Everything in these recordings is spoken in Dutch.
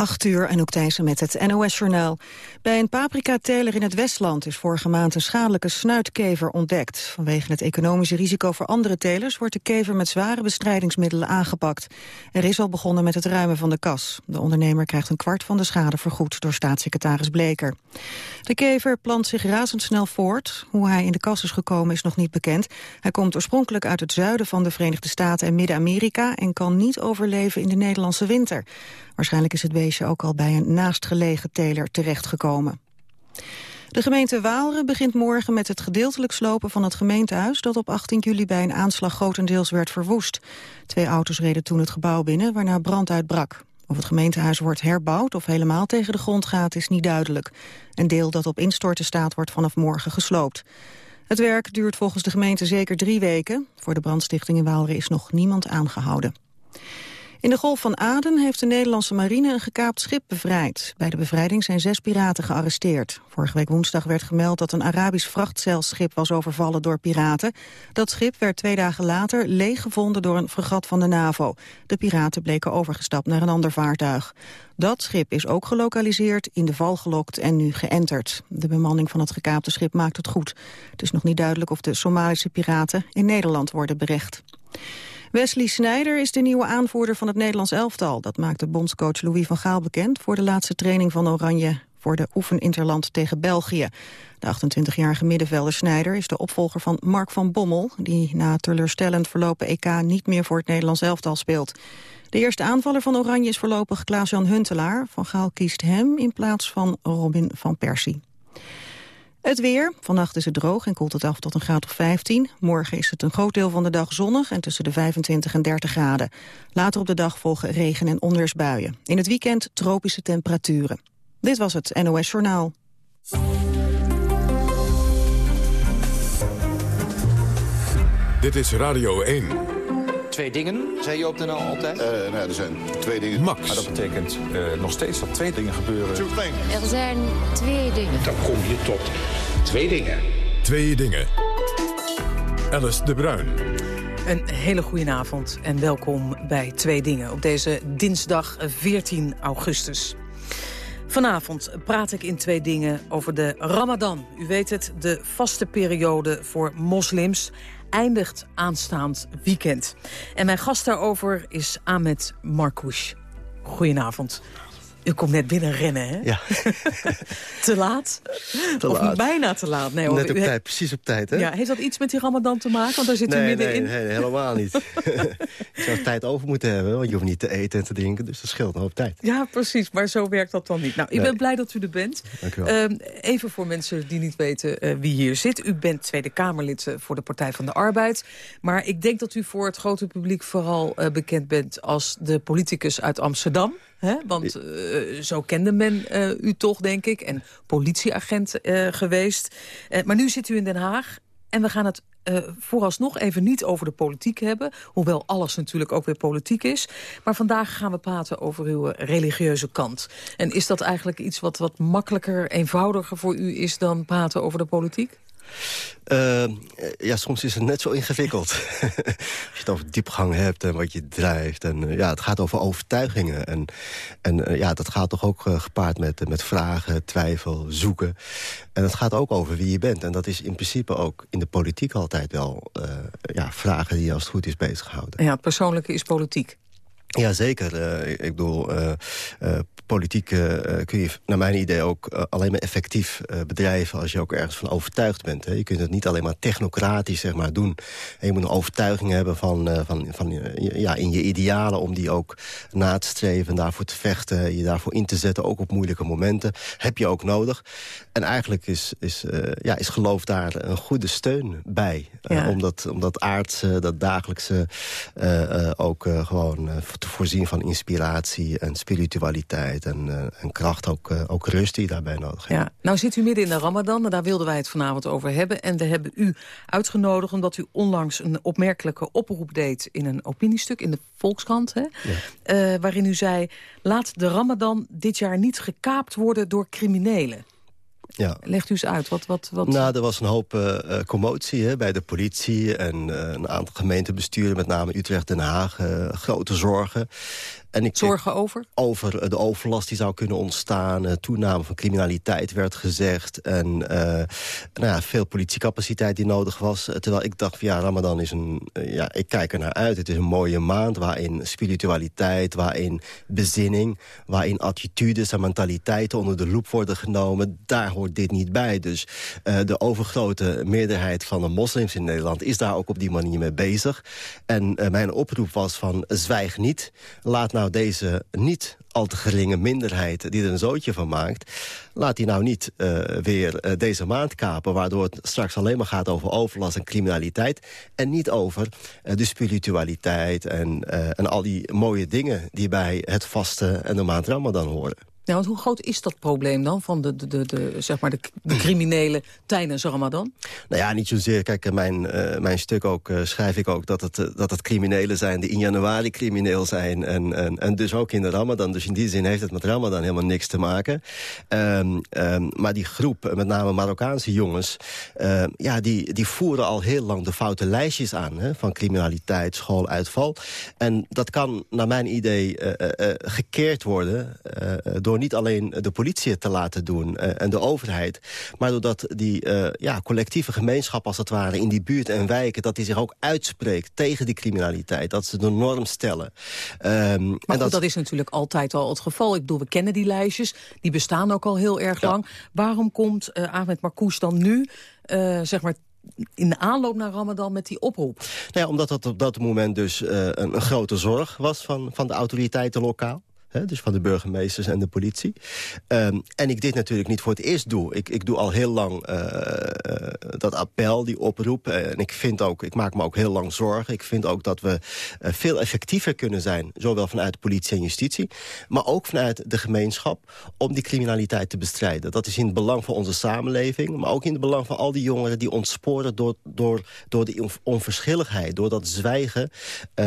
8 uur en ook Thijssen met het NOS-journaal. Bij een paprika-teler in het Westland is vorige maand een schadelijke snuitkever ontdekt. Vanwege het economische risico voor andere telers wordt de kever met zware bestrijdingsmiddelen aangepakt. Er is al begonnen met het ruimen van de kas. De ondernemer krijgt een kwart van de schade vergoed door staatssecretaris Bleker. De kever plant zich razendsnel voort. Hoe hij in de kas is gekomen is nog niet bekend. Hij komt oorspronkelijk uit het zuiden van de Verenigde Staten en Midden-Amerika en kan niet overleven in de Nederlandse winter. Waarschijnlijk is het beestje ook al bij een naastgelegen teler terechtgekomen. De gemeente Waalre begint morgen met het gedeeltelijk slopen van het gemeentehuis... dat op 18 juli bij een aanslag grotendeels werd verwoest. Twee auto's reden toen het gebouw binnen, waarna brand uitbrak. Of het gemeentehuis wordt herbouwd of helemaal tegen de grond gaat, is niet duidelijk. Een deel dat op instorten staat wordt vanaf morgen gesloopt. Het werk duurt volgens de gemeente zeker drie weken. Voor de brandstichting in Waalre is nog niemand aangehouden. In de Golf van Aden heeft de Nederlandse marine een gekaapt schip bevrijd. Bij de bevrijding zijn zes piraten gearresteerd. Vorige week woensdag werd gemeld dat een Arabisch vrachtzeilschip was overvallen door piraten. Dat schip werd twee dagen later leeggevonden door een fregat van de NAVO. De piraten bleken overgestapt naar een ander vaartuig. Dat schip is ook gelokaliseerd, in de val gelokt en nu geënterd. De bemanning van het gekaapte schip maakt het goed. Het is nog niet duidelijk of de Somalische piraten in Nederland worden berecht. Wesley Sneijder is de nieuwe aanvoerder van het Nederlands elftal. Dat maakte bondscoach Louis van Gaal bekend voor de laatste training van Oranje voor de oefeninterland tegen België. De 28-jarige middenvelder Snijder is de opvolger van Mark van Bommel... die na teleurstellend verlopen EK niet meer voor het Nederlands elftal speelt. De eerste aanvaller van Oranje is voorlopig Klaas-Jan Huntelaar. Van Gaal kiest hem in plaats van Robin van Persie. Het weer. Vannacht is het droog en koelt het af tot een graad of 15. Morgen is het een groot deel van de dag zonnig en tussen de 25 en 30 graden. Later op de dag volgen regen- en onweersbuien. In het weekend tropische temperaturen. Dit was het NOS Journaal. Dit is Radio 1. Twee dingen, zei je op de NL altijd? Uh, nou, er zijn twee dingen. Max. Maar dat betekent uh, nog steeds dat twee dingen gebeuren. Er zijn twee dingen. Dan kom je tot twee dingen. Twee dingen. Alice de Bruin. Een hele goede avond en welkom bij Twee Dingen op deze dinsdag 14 augustus. Vanavond praat ik in twee dingen over de Ramadan. U weet het, de vaste periode voor moslims eindigt aanstaand weekend. En mijn gast daarover is Ahmed Marcouch. Goedenavond. U komt net binnen rennen, hè? Ja. te laat? Te of laat. bijna te laat? Nee, Net op precies op tijd, hè? Ja, heeft dat iets met die ramadan te maken? Want daar zit nee, u middenin. Nee, nee, helemaal niet. je zou tijd over moeten hebben, want je hoeft niet te eten en te drinken. Dus dat scheelt een hoop tijd. Ja, precies. Maar zo werkt dat dan niet. Nou, ik Nee. ben blij dat u er bent. Dank u wel. Ehm, even voor mensen die niet weten eh, wie hier zit. U bent Tweede Kamerlid eh, voor de Partij van de Arbeid. Maar ik denk dat u voor het grote publiek vooral eh, bekend bent... als de politicus uit Amsterdam. Hè? Want eh, zo kende men eh, u toch, denk ik. En politieagent eh, geweest. Maar nu zit u in Den Haag. En we gaan het vooralsnog even niet over de politiek hebben. Hoewel alles natuurlijk ook weer politiek is. Maar vandaag gaan we praten over uw religieuze kant. En is dat eigenlijk iets wat wat makkelijker, eenvoudiger voor u is... dan praten over de politiek? Eh, ja, soms is het net zo ingewikkeld. Als je het over diepgang hebt en wat je drijft. En, eh, ja, het gaat over overtuigingen. En, en eh, ja, dat gaat toch ook gepaard met, met vragen, twijfel, zoeken. En het gaat ook over wie je bent. En dat is in principe ook in de politiek altijd wel ja, vragen die je als het goed is bezighouden. Ja, het persoonlijke is politiek. Ja, zeker. Eh, ik bedoel, eh, eh, politiek kun je naar mijn idee ook alleen maar effectief bedrijven... als je ook ergens van overtuigd bent. Hè. Je kunt het niet alleen maar technocratisch zeg maar, doen. En je moet een overtuiging hebben van, van, van, ja, in je idealen... om die ook na te streven, daarvoor te vechten... je daarvoor in te zetten, ook op moeilijke momenten. Heb je ook nodig. En eigenlijk is, is, ja, is geloof daar een goede steun bij. Eh, Ja. om, dat, om dat aardse, dat dagelijkse ook gewoon te voorzien van inspiratie en spiritualiteit en, eh, en kracht, ook, eh, ook rust die daarbij nodig hebt. Ja. Nou zit u midden in de Ramadan en daar wilden wij het vanavond over hebben. En we hebben u uitgenodigd omdat u onlangs een opmerkelijke oproep deed... in een opiniestuk in de Volkskrant, hè? Eh, waarin u zei... laat de Ramadan dit jaar niet gekaapt worden door criminelen. Ja. Legt u eens uit. Wat, wat, wat... Nou, er was een hoop uh, commotie hè, bij de politie en uh, een aantal gemeentebesturen, met name Utrecht, Den Haag, uh, grote zorgen. En ik, Zorgen over? Over de overlast die zou kunnen ontstaan. toename van criminaliteit werd gezegd. En nou ja, veel politiecapaciteit die nodig was. Terwijl ik dacht, van, ja, Ramadan is een... ja, ik kijk er naar uit. Het is een mooie maand waarin spiritualiteit, waarin bezinning... waarin attitudes en mentaliteiten onder de loep worden genomen. Daar hoort dit niet bij. Dus uh, de overgrote meerderheid van de moslims in Nederland... is daar ook op die manier mee bezig. En uh, mijn oproep was van zwijg niet. Laat nou deze niet al te geringe minderheid die er een zootje van maakt... laat die nou niet uh, weer uh, deze maand kapen... waardoor het straks alleen maar gaat over overlast en criminaliteit... en niet over uh, de spiritualiteit en, en al die mooie dingen... die bij het vasten en de maand Ramadan horen. Want hoe groot is dat probleem dan van de, de, de, zeg maar de, de criminelen tijdens Ramadan? Nou ja, niet zozeer. Kijk, mijn, uh, mijn stuk ook uh, schrijf ik ook dat het, dat het criminelen zijn die in januari crimineel zijn. En, en, en dus ook in de Ramadan. Dus in die zin heeft het met Ramadan helemaal niks te maken. Um, um, maar die groep, met name Marokkaanse jongens, ja, die, die voeren al heel lang de foute lijstjes aan. Hè, van criminaliteit, schooluitval. En dat kan naar mijn idee gekeerd worden door niet alleen de politie het te laten doen uh, en de overheid... maar doordat die uh, ja, collectieve gemeenschap als het ware in die buurt en wijken... dat die zich ook uitspreekt tegen die criminaliteit. Dat ze de norm stellen. Um, maar en dat... dat is natuurlijk altijd al het geval. Ik bedoel, we kennen die lijstjes. Die bestaan ook al heel erg lang. Waarom komt uh, Ahmed Marcouch dan nu, zeg maar in de aanloop naar Ramadan met die oproep? Nou ja, omdat dat op dat moment dus uh, een, een, grote zorg was van, van de autoriteiten lokaal. Hè, dus van de burgemeesters en de politie. Um, en ik dit natuurlijk niet voor het eerst doe. Ik, ik doe al heel lang uh, uh, dat appel, die oproep. en ik vind ook, ik maak me ook heel lang zorgen. Ik vind ook dat we uh, veel effectiever kunnen zijn. Zowel vanuit de politie en justitie. Maar ook vanuit de gemeenschap. Om die criminaliteit te bestrijden. Dat is in het belang van onze samenleving. Maar ook in het belang van al die jongeren die ontsporen door, door, door die onverschilligheid. Door dat zwijgen.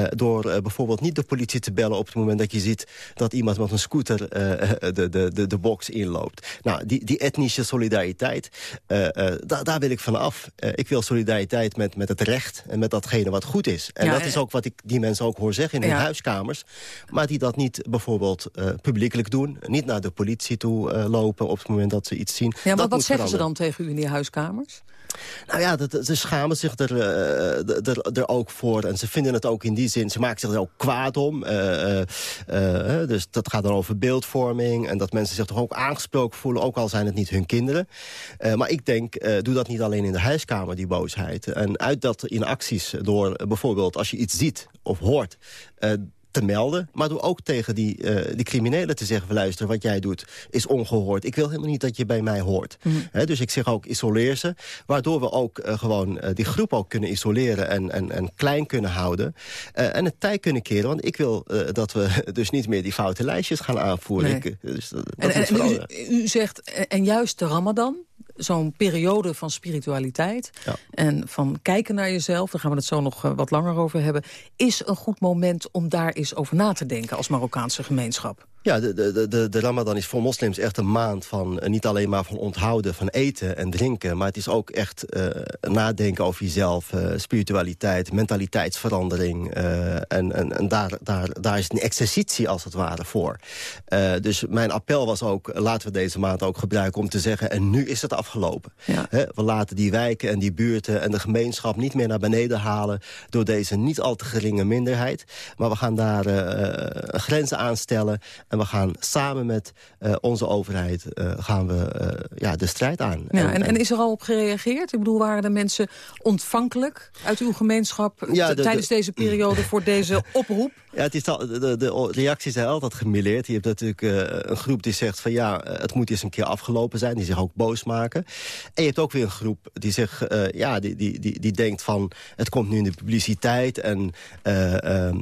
door bijvoorbeeld niet de politie te bellen op het moment dat je ziet... dat iemand met een scooter uh, de, de, de, de box inloopt. Nou, die, die etnische solidariteit, uh, da, daar wil ik van af. ik wil solidariteit met, met het recht en met datgene wat goed is. En ja, dat is ook wat ik die mensen ook hoor zeggen in hun ja. huiskamers. Maar die dat niet bijvoorbeeld publiekelijk doen. Niet naar de politie toe lopen op het moment dat ze iets zien. Ja, maar wat zeggen ze dan tegen u in die huiskamers? Nou ja, ze schamen zich er, er, er, ook voor. En ze vinden het ook in die zin, ze maken zich er ook kwaad om. Uh, dus dat gaat dan over beeldvorming. En dat mensen zich toch ook aangesproken voelen, ook al zijn het niet hun kinderen. maar ik denk, doe dat niet alleen in de huiskamer, die boosheid. En uit dat in acties door bijvoorbeeld, als je iets ziet of hoort te melden. Maar door ook tegen die, uh, die criminelen te zeggen... luister, wat jij doet is ongehoord. Ik wil helemaal niet dat je bij mij hoort. Mm. He, dus ik zeg ook, isoleer ze. Waardoor we ook uh, gewoon uh, die groep ook kunnen isoleren... en, en, en klein kunnen houden. en het tijd kunnen keren. Want ik wil dat we dus niet meer die foute lijstjes gaan aanvoeren. Nee. Ik, dus dat, en, en, en u, u, zegt, en juist de ramadan zo'n periode van spiritualiteit ja. en van kijken naar jezelf... daar gaan we het zo nog uh, wat langer over hebben... is een goed moment om daar eens over na te denken als Marokkaanse gemeenschap. Ja, de, de, de, de Ramadan is voor moslims echt een maand van uh, niet alleen maar van onthouden van eten en drinken, maar het is ook echt uh, nadenken over jezelf, uh, spiritualiteit, mentaliteitsverandering. en en, en daar, daar, daar is een exercitie als het ware voor. dus mijn appel was ook, laten we deze maand ook gebruiken om te zeggen, en nu is het afgelopen. Ja. we laten die wijken en die buurten en de gemeenschap niet meer naar beneden halen door deze niet al te geringe minderheid. Maar we gaan daar grenzen aanstellen en we gaan samen met uh, onze overheid uh, gaan we, uh, ja, de strijd aan. Ja, en, en, en, is er al op gereageerd? Ik bedoel, waren de mensen ontvankelijk uit uw gemeenschap... Ja, de, tijdens de, deze periode voor deze oproep? Ja, het is al, de, de, reacties zijn altijd gemilleerd. Je hebt natuurlijk een groep die zegt van ja, het moet eens een keer afgelopen zijn. Die zich ook boos maken. En je hebt ook weer een groep die zich, ja, die, die, die, die denkt van het komt nu in de publiciteit. En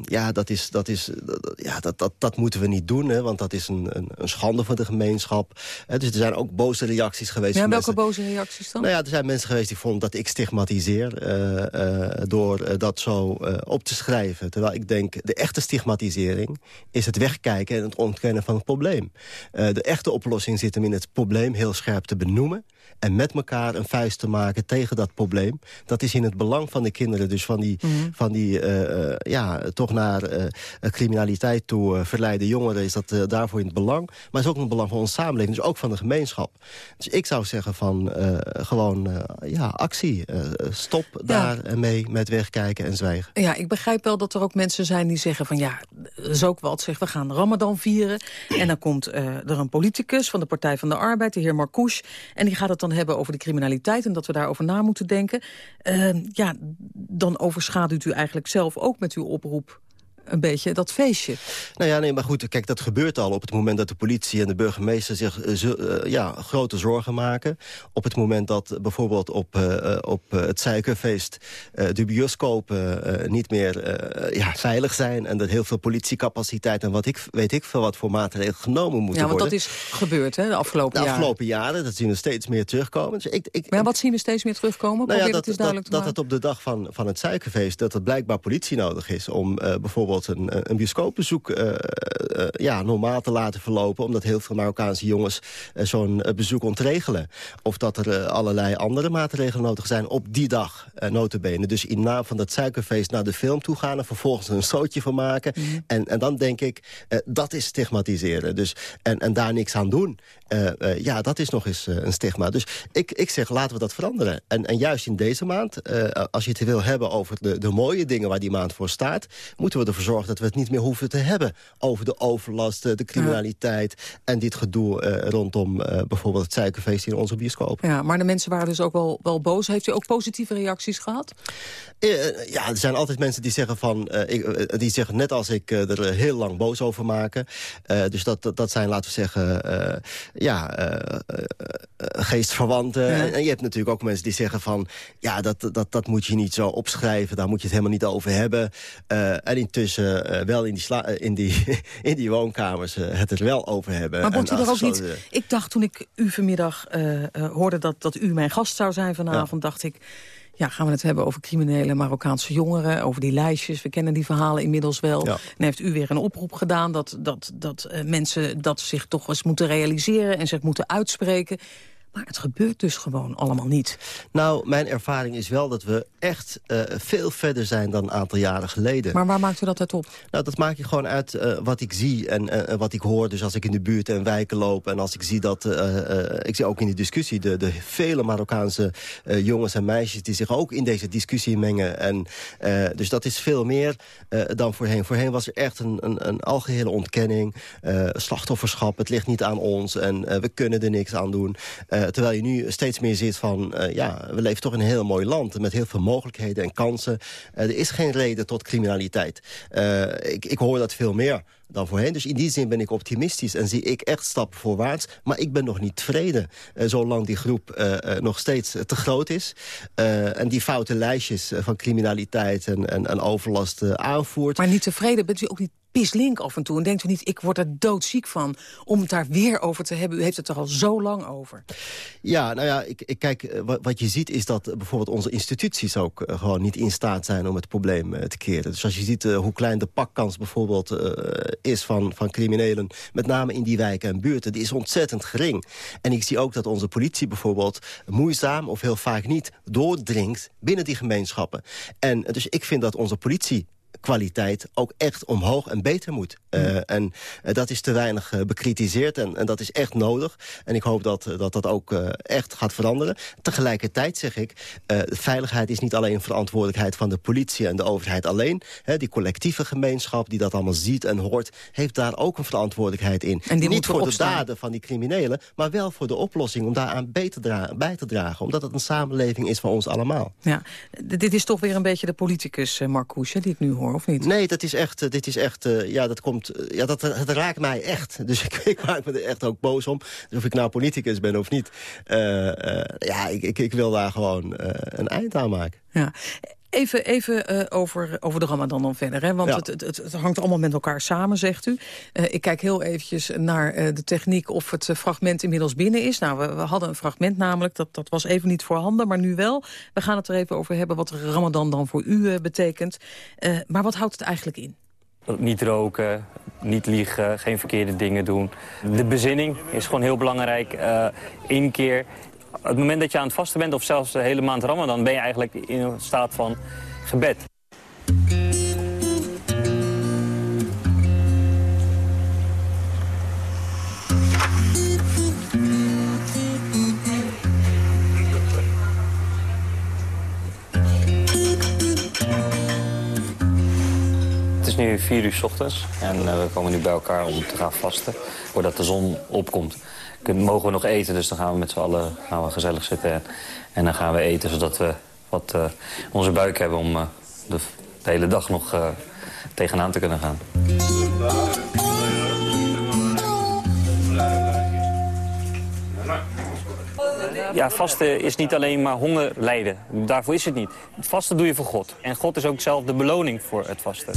ja, dat, is, dat, is, ja dat, dat, dat moeten we niet doen. Hè Hè, want dat is een, een, een schande voor de gemeenschap. Uh, dus er zijn ook boze reacties geweest. Ja, welke mensen. boze reacties dan? Nou ja, er zijn mensen geweest die vonden dat ik stigmatiseer... Uh, door dat zo op te schrijven. Terwijl ik denk, de echte stigmatisering is het wegkijken... en het ontkennen van het probleem. de echte oplossing zit hem in het probleem heel scherp te benoemen en met elkaar een vuist te maken tegen dat probleem. Dat is in het belang van de kinderen, dus van die, mm -hmm. van die uh, ja, toch naar uh, criminaliteit toe uh, verleide jongeren... is dat daarvoor in het belang. Maar is ook in het belang van onze samenleving, dus ook van de gemeenschap. Dus ik zou zeggen van gewoon ja, actie. stop ja. daar mee met wegkijken en zwijgen. Ja, ik begrijp wel dat er ook mensen zijn die zeggen van... ja, dat is ook wat, zeg, we gaan Ramadan vieren. En dan komt er een politicus van de Partij van de Arbeid, de heer Marcouch... en die gaat het dan hebben over de criminaliteit... en dat we daarover na moeten denken. Uh, ja, dan overschaduwt u eigenlijk zelf ook met uw oproep een beetje dat feestje. Nou ja, nee, maar goed, kijk, dat gebeurt al op het moment dat de politie en de burgemeester zich uh, uh, ja, grote zorgen maken. Op het moment dat bijvoorbeeld op, uh, op het suikerfeest de bioscopen niet meer ja, veilig zijn en er heel veel politiecapaciteit en wat ik, weet ik veel wat voor maatregelen genomen moeten worden. Ja, want dat is gebeurd hè, de afgelopen jaren. De afgelopen jaren, dat zien we steeds meer terugkomen. Dus ik, ik, maar wat zien we steeds meer terugkomen? Nou ja, dat, dat, is duidelijk dat, dat het op de dag van, van het suikerfeest, dat er blijkbaar politie nodig is om bijvoorbeeld een, een bioscoopbezoek uh, uh, ja, normaal te laten verlopen... omdat heel veel Marokkaanse jongens uh, zo'n bezoek ontregelen. Of dat er allerlei andere maatregelen nodig zijn op die dag, notabene. Dus in naam van dat suikerfeest naar de film toe gaan... en vervolgens een stootje van maken. Mm -hmm. en, en dan denk ik, dat is stigmatiseren. Dus, en, en daar niks aan doen. ja, dat is nog eens een stigma. Dus ik, ik zeg, laten we dat veranderen. En, en juist in deze maand, als je het wil hebben over de, de mooie dingen... waar die maand voor staat, moeten we ervoor zorgen dat we het niet meer hoeven te hebben... over de overlast, de criminaliteit ja. en dit gedoe uh, rondom uh, bijvoorbeeld het suikerfeest in onze bioscoop. Ja, maar de mensen waren dus ook wel, wel boos. Heeft u ook positieve reacties gehad? Uh, ja, er zijn altijd mensen die zeggen van... ik, die zeggen net als ik er heel lang boos over maken. dus dat, dat, dat, zijn, laten we zeggen, ja, geestverwanten. Ja. En, en je hebt natuurlijk ook mensen die zeggen van... ja, dat, dat, dat moet je niet zo opschrijven, daar moet je het helemaal niet over hebben. en intussen uh, wel in die, sla in die, in die woonkamers uh, het er wel over hebben. Maar wordt u er ook niet... Ik dacht toen ik u vanmiddag hoorde dat, dat u mijn gast zou zijn vanavond... Ja. dacht ik, ja, gaan we het hebben over criminele Marokkaanse jongeren... over die lijstjes, we kennen die verhalen inmiddels wel. Ja. En heeft u weer een oproep gedaan dat, dat, dat mensen dat zich toch eens moeten realiseren... en zich moeten uitspreken... Maar het gebeurt dus gewoon allemaal niet. Nou, mijn ervaring is wel dat we echt uh, veel verder zijn dan een aantal jaren geleden. Maar waar maakt u dat uit op? Nou, dat maak je gewoon uit uh, wat ik zie en uh, wat ik hoor. Dus als ik in de buurt en wijken loop en als ik zie dat... ik zie ook in die discussie de, de vele Marokkaanse jongens en meisjes... die zich ook in deze discussie mengen. En, dus dat is veel meer dan voorheen. Voorheen was er echt een, een, een algehele ontkenning. slachtofferschap, het ligt niet aan ons en we kunnen er niks aan doen... Uh, terwijl je nu steeds meer zit van... Uh, ja, we leven toch in een heel mooi land... met heel veel mogelijkheden en kansen. Uh, er is geen reden tot criminaliteit. ik, ik hoor dat veel meer dan voorheen. Dus in die zin ben ik optimistisch en zie ik echt stappen voorwaarts. Maar ik ben nog niet tevreden, uh, zolang die groep uh, uh, nog steeds te groot is. en die foute lijstjes van criminaliteit en, en, en overlast aanvoert. Maar niet tevreden bent u ook niet pislink af en toe. En denkt u niet, ik word er doodziek van om het daar weer over te hebben. U heeft het er al zo lang over. Ja, nou ja, ik, ik kijk, wat, wat je ziet is dat bijvoorbeeld onze instituties ook uh, gewoon niet in staat zijn om het probleem uh, te keren. Dus als je ziet uh, hoe klein de pakkans bijvoorbeeld is van, van criminelen, met name in die wijken en buurten, die is ontzettend gering. En ik zie ook dat onze politie bijvoorbeeld moeizaam of heel vaak niet doordringt binnen die gemeenschappen. En dus ik vind dat onze politie kwaliteit ook echt omhoog en beter moet. Mm. Uh, en uh, dat is te weinig uh, bekritiseerd en, en, dat is echt nodig. En ik hoop dat dat, dat ook echt gaat veranderen. Tegelijkertijd zeg ik, veiligheid is niet alleen verantwoordelijkheid van de politie en de overheid alleen. Die collectieve gemeenschap die dat allemaal ziet en hoort, heeft daar ook een verantwoordelijkheid in. En die niet voor opstaan. de daden van die criminelen, maar wel voor de oplossing om daaraan bij te, dra bij te dragen. Omdat het een samenleving is van ons allemaal. Ja, dit is toch weer een beetje de politicus, Marcouche, die ik nu hoor of niet? Nee, dat is echt, dit is echt, uh, ja, dat komt, uh, ja, dat, het raakt mij echt. Dus ik, ik maak me er echt ook boos om. Dus of ik nou politicus ben of niet, ja, ik, ik, ik wil daar gewoon een eind aan maken. Ja. Even, even uh, over, over de Ramadan dan verder. Hè? Want Ja. het, het, het, hangt allemaal met elkaar samen, zegt u. Uh, ik kijk heel eventjes naar uh, de techniek of het fragment inmiddels binnen is. Nou, we, we, hadden een fragment namelijk, dat, dat was even niet voorhanden, maar nu wel. We gaan het er even over hebben wat Ramadan dan voor u uh, betekent. Uh, maar wat houdt het eigenlijk in? Niet roken, niet liegen, geen verkeerde dingen doen. De bezinning is gewoon heel belangrijk. Uh, Eén keer, het moment dat je aan het vasten bent of zelfs de hele maand Ramadan... ben je eigenlijk in een staat van gebed. Het is nu vier uur s ochtends en uh, we komen nu bij elkaar om te gaan vasten. Voordat de zon opkomt Kun, mogen we nog eten, dus dan gaan we met z'n allen gaan we gezellig zitten. En, dan gaan we eten zodat we wat uh, onze buik hebben om uh, de, hele dag nog uh, tegenaan te kunnen gaan. Ja, vasten is niet alleen maar honger lijden. Daarvoor is het niet. Vasten doe je voor God. En God is ook zelf de beloning voor het vasten.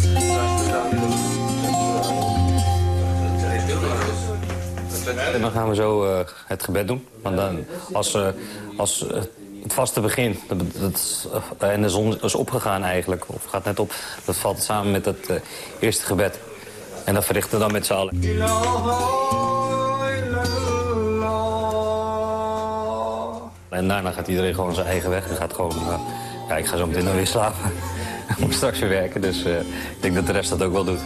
En dan gaan we zo uh, het gebed doen. Want dan, als, uh, als uh, het vasten begint dat, en de zon is opgegaan eigenlijk, of gaat net op... dat valt samen met het eerste gebed. En dat verrichten we dan met z'n allen. En daarna gaat iedereen gewoon zijn eigen weg. En gaat gewoon, ja, ik ga zo meteen dan weer slapen. ik moet straks weer werken, dus ik denk dat de rest dat ook wel doet.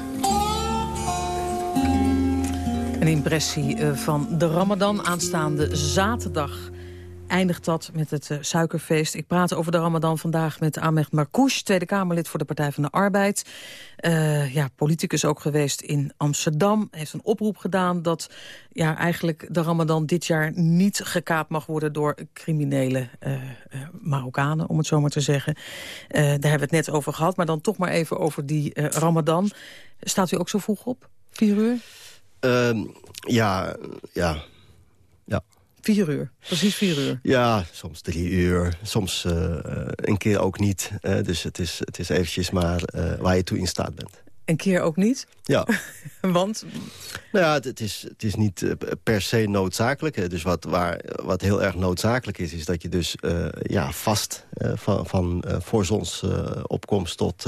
Een impressie uh, van de Ramadan aanstaande zaterdag eindigt dat met het uh, suikerfeest. Ik praat over de Ramadan vandaag met Ahmed Marcouch... Tweede Kamerlid voor de Partij van de Arbeid. Uh, ja, politicus ook geweest in Amsterdam. Heeft een oproep gedaan dat ja, eigenlijk de Ramadan dit jaar... niet gekaapt mag worden door criminele Marokkanen, om het zo maar te zeggen. daar hebben we het net over gehad. Maar dan toch maar even over die Ramadan. Staat u ook zo vroeg op? Vier uur? Um, ja, ja, ja. Vier uur, precies vier uur. Ja, soms drie uur, soms uh, een keer ook niet. Uh, dus het is, het is eventjes maar waar je toe in staat bent. Een keer ook niet? Ja. Want? Nou ja, het, is, het is niet per se noodzakelijk. Hè. Dus wat, waar, wat heel erg noodzakelijk is, is dat je dus uh, ja, vast uh, van, van voor zonsopkomst tot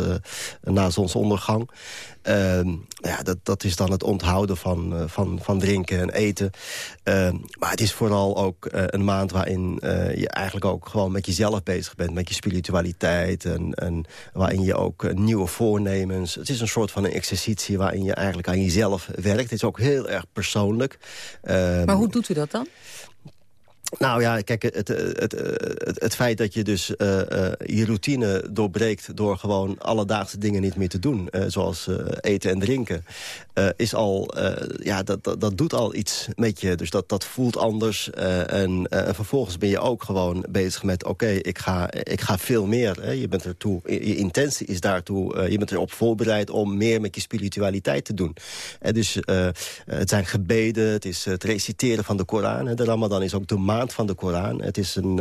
na zonsondergang. Ehm, ja, dat, dat is dan het onthouden van, van, van drinken en eten. Ehm, maar het is vooral ook een maand waarin je eigenlijk ook gewoon met jezelf bezig bent. Met je spiritualiteit en, en waarin je ook nieuwe voornemens... Het is een soort van een exercitie waarin je eigenlijk aan jezelf werkt. Het is ook heel erg persoonlijk. Um, maar hoe doet u dat dan? Nou ja, kijk, het, het, het, het feit dat je dus uh, je routine doorbreekt... door gewoon alledaagse dingen niet meer te doen, zoals eten en drinken... is al, ja, dat, dat, dat, doet al iets met je. Dus dat, dat voelt anders. En, en, vervolgens ben je ook gewoon bezig met... oké, ik, ga, ik ga veel meer. Hè. Je bent ertoe, je intentie is daartoe... je bent erop voorbereid om meer met je spiritualiteit te doen. En dus het zijn gebeden, het is het reciteren van de Koran. Hè. De Ramadan is ook de maand van de Koran. Het is een,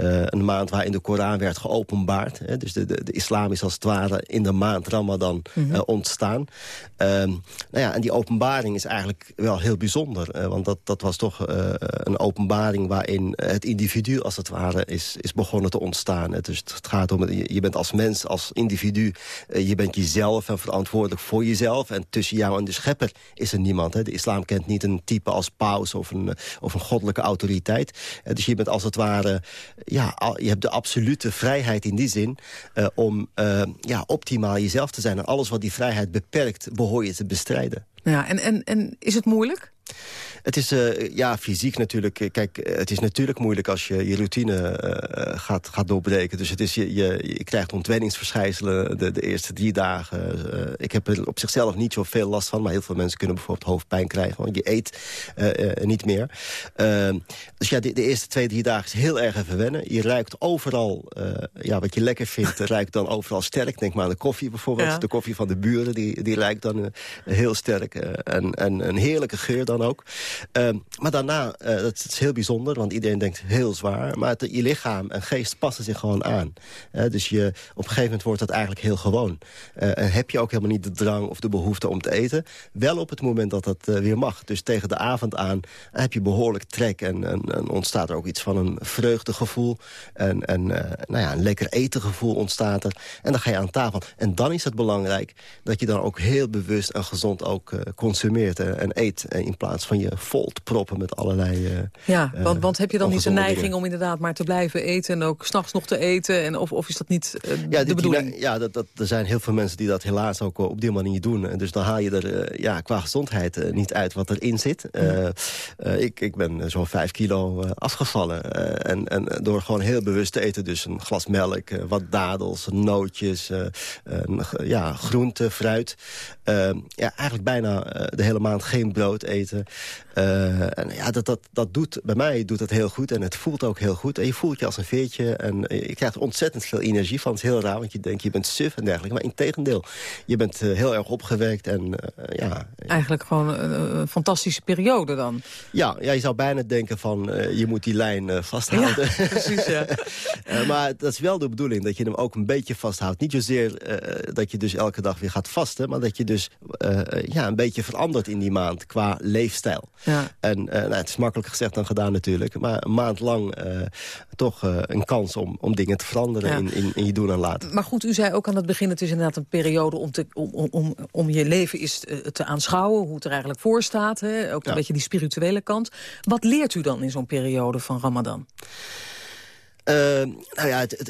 uh, een maand waarin de Koran werd geopenbaard. Hè. Dus de, de, de, islam is als het ware in de maand Ramadan mm -hmm. uh, ontstaan. Um, nou ja, en die openbaring is eigenlijk wel heel bijzonder. Uh, want dat, dat was toch een openbaring waarin het individu als het ware is, is begonnen te ontstaan. Hè. Dus het gaat om, je, je bent als mens, als individu, je bent jezelf en verantwoordelijk voor jezelf. En tussen jou en de schepper is er niemand. Hè. De islam kent niet een type als paus of een, of een goddelijke autoriteit. Dus je bent als het ware, ja, je hebt de absolute vrijheid in die zin uh, om uh, ja, optimaal jezelf te zijn. En alles wat die vrijheid beperkt, behoor je te bestrijden. Ja, en, en, en is het moeilijk? Het is uh, ja, fysiek natuurlijk. Kijk, het is natuurlijk moeilijk als je je routine uh, gaat, gaat doorbreken. Dus het is, je, je, je krijgt ontwenningsverschijnselen de, de eerste drie dagen. Uh, ik heb er op zichzelf niet zoveel last van. Maar heel veel mensen kunnen bijvoorbeeld hoofdpijn krijgen. Want je eet niet meer. Ehm, dus ja, de, de, eerste twee, drie dagen is heel erg even wennen. Je ruikt overal, ja, wat je lekker vindt, ruikt dan overal sterk. Denk maar aan de koffie bijvoorbeeld. Ja. De koffie van de buren, die, die ruikt dan heel sterk. en, en een heerlijke geur dan ook. Ehm, maar daarna, uh, dat is heel bijzonder, want iedereen denkt heel zwaar. Maar je lichaam en geest passen zich gewoon aan. dus je, op een gegeven moment wordt dat eigenlijk heel gewoon. en heb je ook helemaal niet de drang of de behoefte om te eten. Wel op het moment dat dat weer mag. Dus tegen de avond aan heb je behoorlijk trek. En, en, en ontstaat er ook iets van een vreugdegevoel. En, en nou ja, een lekker etengevoel ontstaat er. En dan ga je aan tafel. En dan is het belangrijk dat je dan ook heel bewust en gezond ook consumeert en eet. in plaats van je vol te proppen met allerlei... ja, want, want heb je dan niet de neiging om inderdaad maar te blijven eten... en ook s'nachts nog te eten? En of, of is dat niet ja, de bedoeling? ja, dat, dat, er zijn heel veel mensen die dat helaas ook op die manier doen. En dus dan haal je er ja, qua gezondheid niet uit wat erin zit. ik, ik ben zo'n vijf kilo afgevallen. en, en door gewoon heel bewust te eten. Dus een glas melk, wat dadels, nootjes, ja, groente, fruit. ja, eigenlijk bijna de hele maand geen brood eten. Uh, en ja, dat, dat, dat doet, bij mij doet het heel goed en het voelt ook heel goed. En je voelt je als een veertje en je krijgt ontzettend veel energie van. Het is heel raar, want je denkt je bent suf en dergelijke. Maar in tegendeel, je bent uh, heel erg opgewekt en uh, ja... Eigenlijk gewoon een, fantastische periode dan. Ja, ja, je zou bijna denken van je moet die lijn vasthouden. Ja, precies, ja. maar dat is wel de bedoeling, dat je hem ook een beetje vasthoudt. Niet zozeer dat je dus elke dag weer gaat vasten, maar dat je dus ja, een beetje verandert in die maand qua leefstijl. Ja. En uh, nou, het is makkelijker gezegd dan gedaan natuurlijk. Maar een maand lang uh, toch uh, een kans om, om dingen te veranderen ja. in, in, in, je doen en laten. Maar goed, u zei ook aan het begin... het is inderdaad een periode om, te, om, om, om je leven is te aanschouwen... hoe het er eigenlijk voor staat. Hè? Ook een beetje die spirituele kant. Wat leert u dan in zo'n periode van Ramadan? Uh, nou ja, het, het,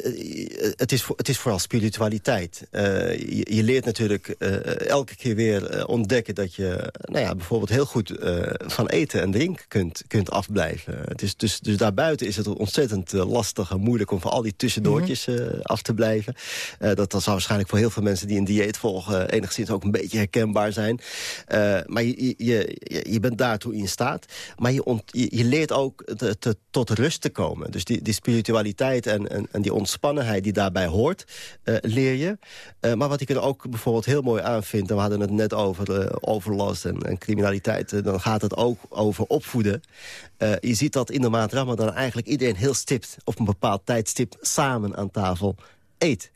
het, is, het is vooral spiritualiteit. Uh, je, je, leert natuurlijk uh, elke keer weer ontdekken dat je nou ja, bijvoorbeeld heel goed van eten en drinken kunt, kunt afblijven. Het is dus, dus daarbuiten is het ontzettend lastig en moeilijk om van al die tussendoortjes -hmm. af te blijven. dat, dat zal waarschijnlijk voor heel veel mensen die een dieet volgen enigszins ook een beetje herkenbaar zijn. maar je, je, je, bent daartoe in staat. Maar je, ont, je, je, leert ook te, te, tot rust te komen. Dus die, die spiritualiteit en, en, en die ontspannenheid die daarbij hoort, uh, leer je. Uh, maar wat ik er ook bijvoorbeeld heel mooi aan vind... en we hadden het net over uh, overlast en, en criminaliteit... dan gaat het ook over opvoeden. je ziet dat in de maand Ramadan eigenlijk iedereen heel stipt... op een bepaald tijdstip samen aan tafel eet.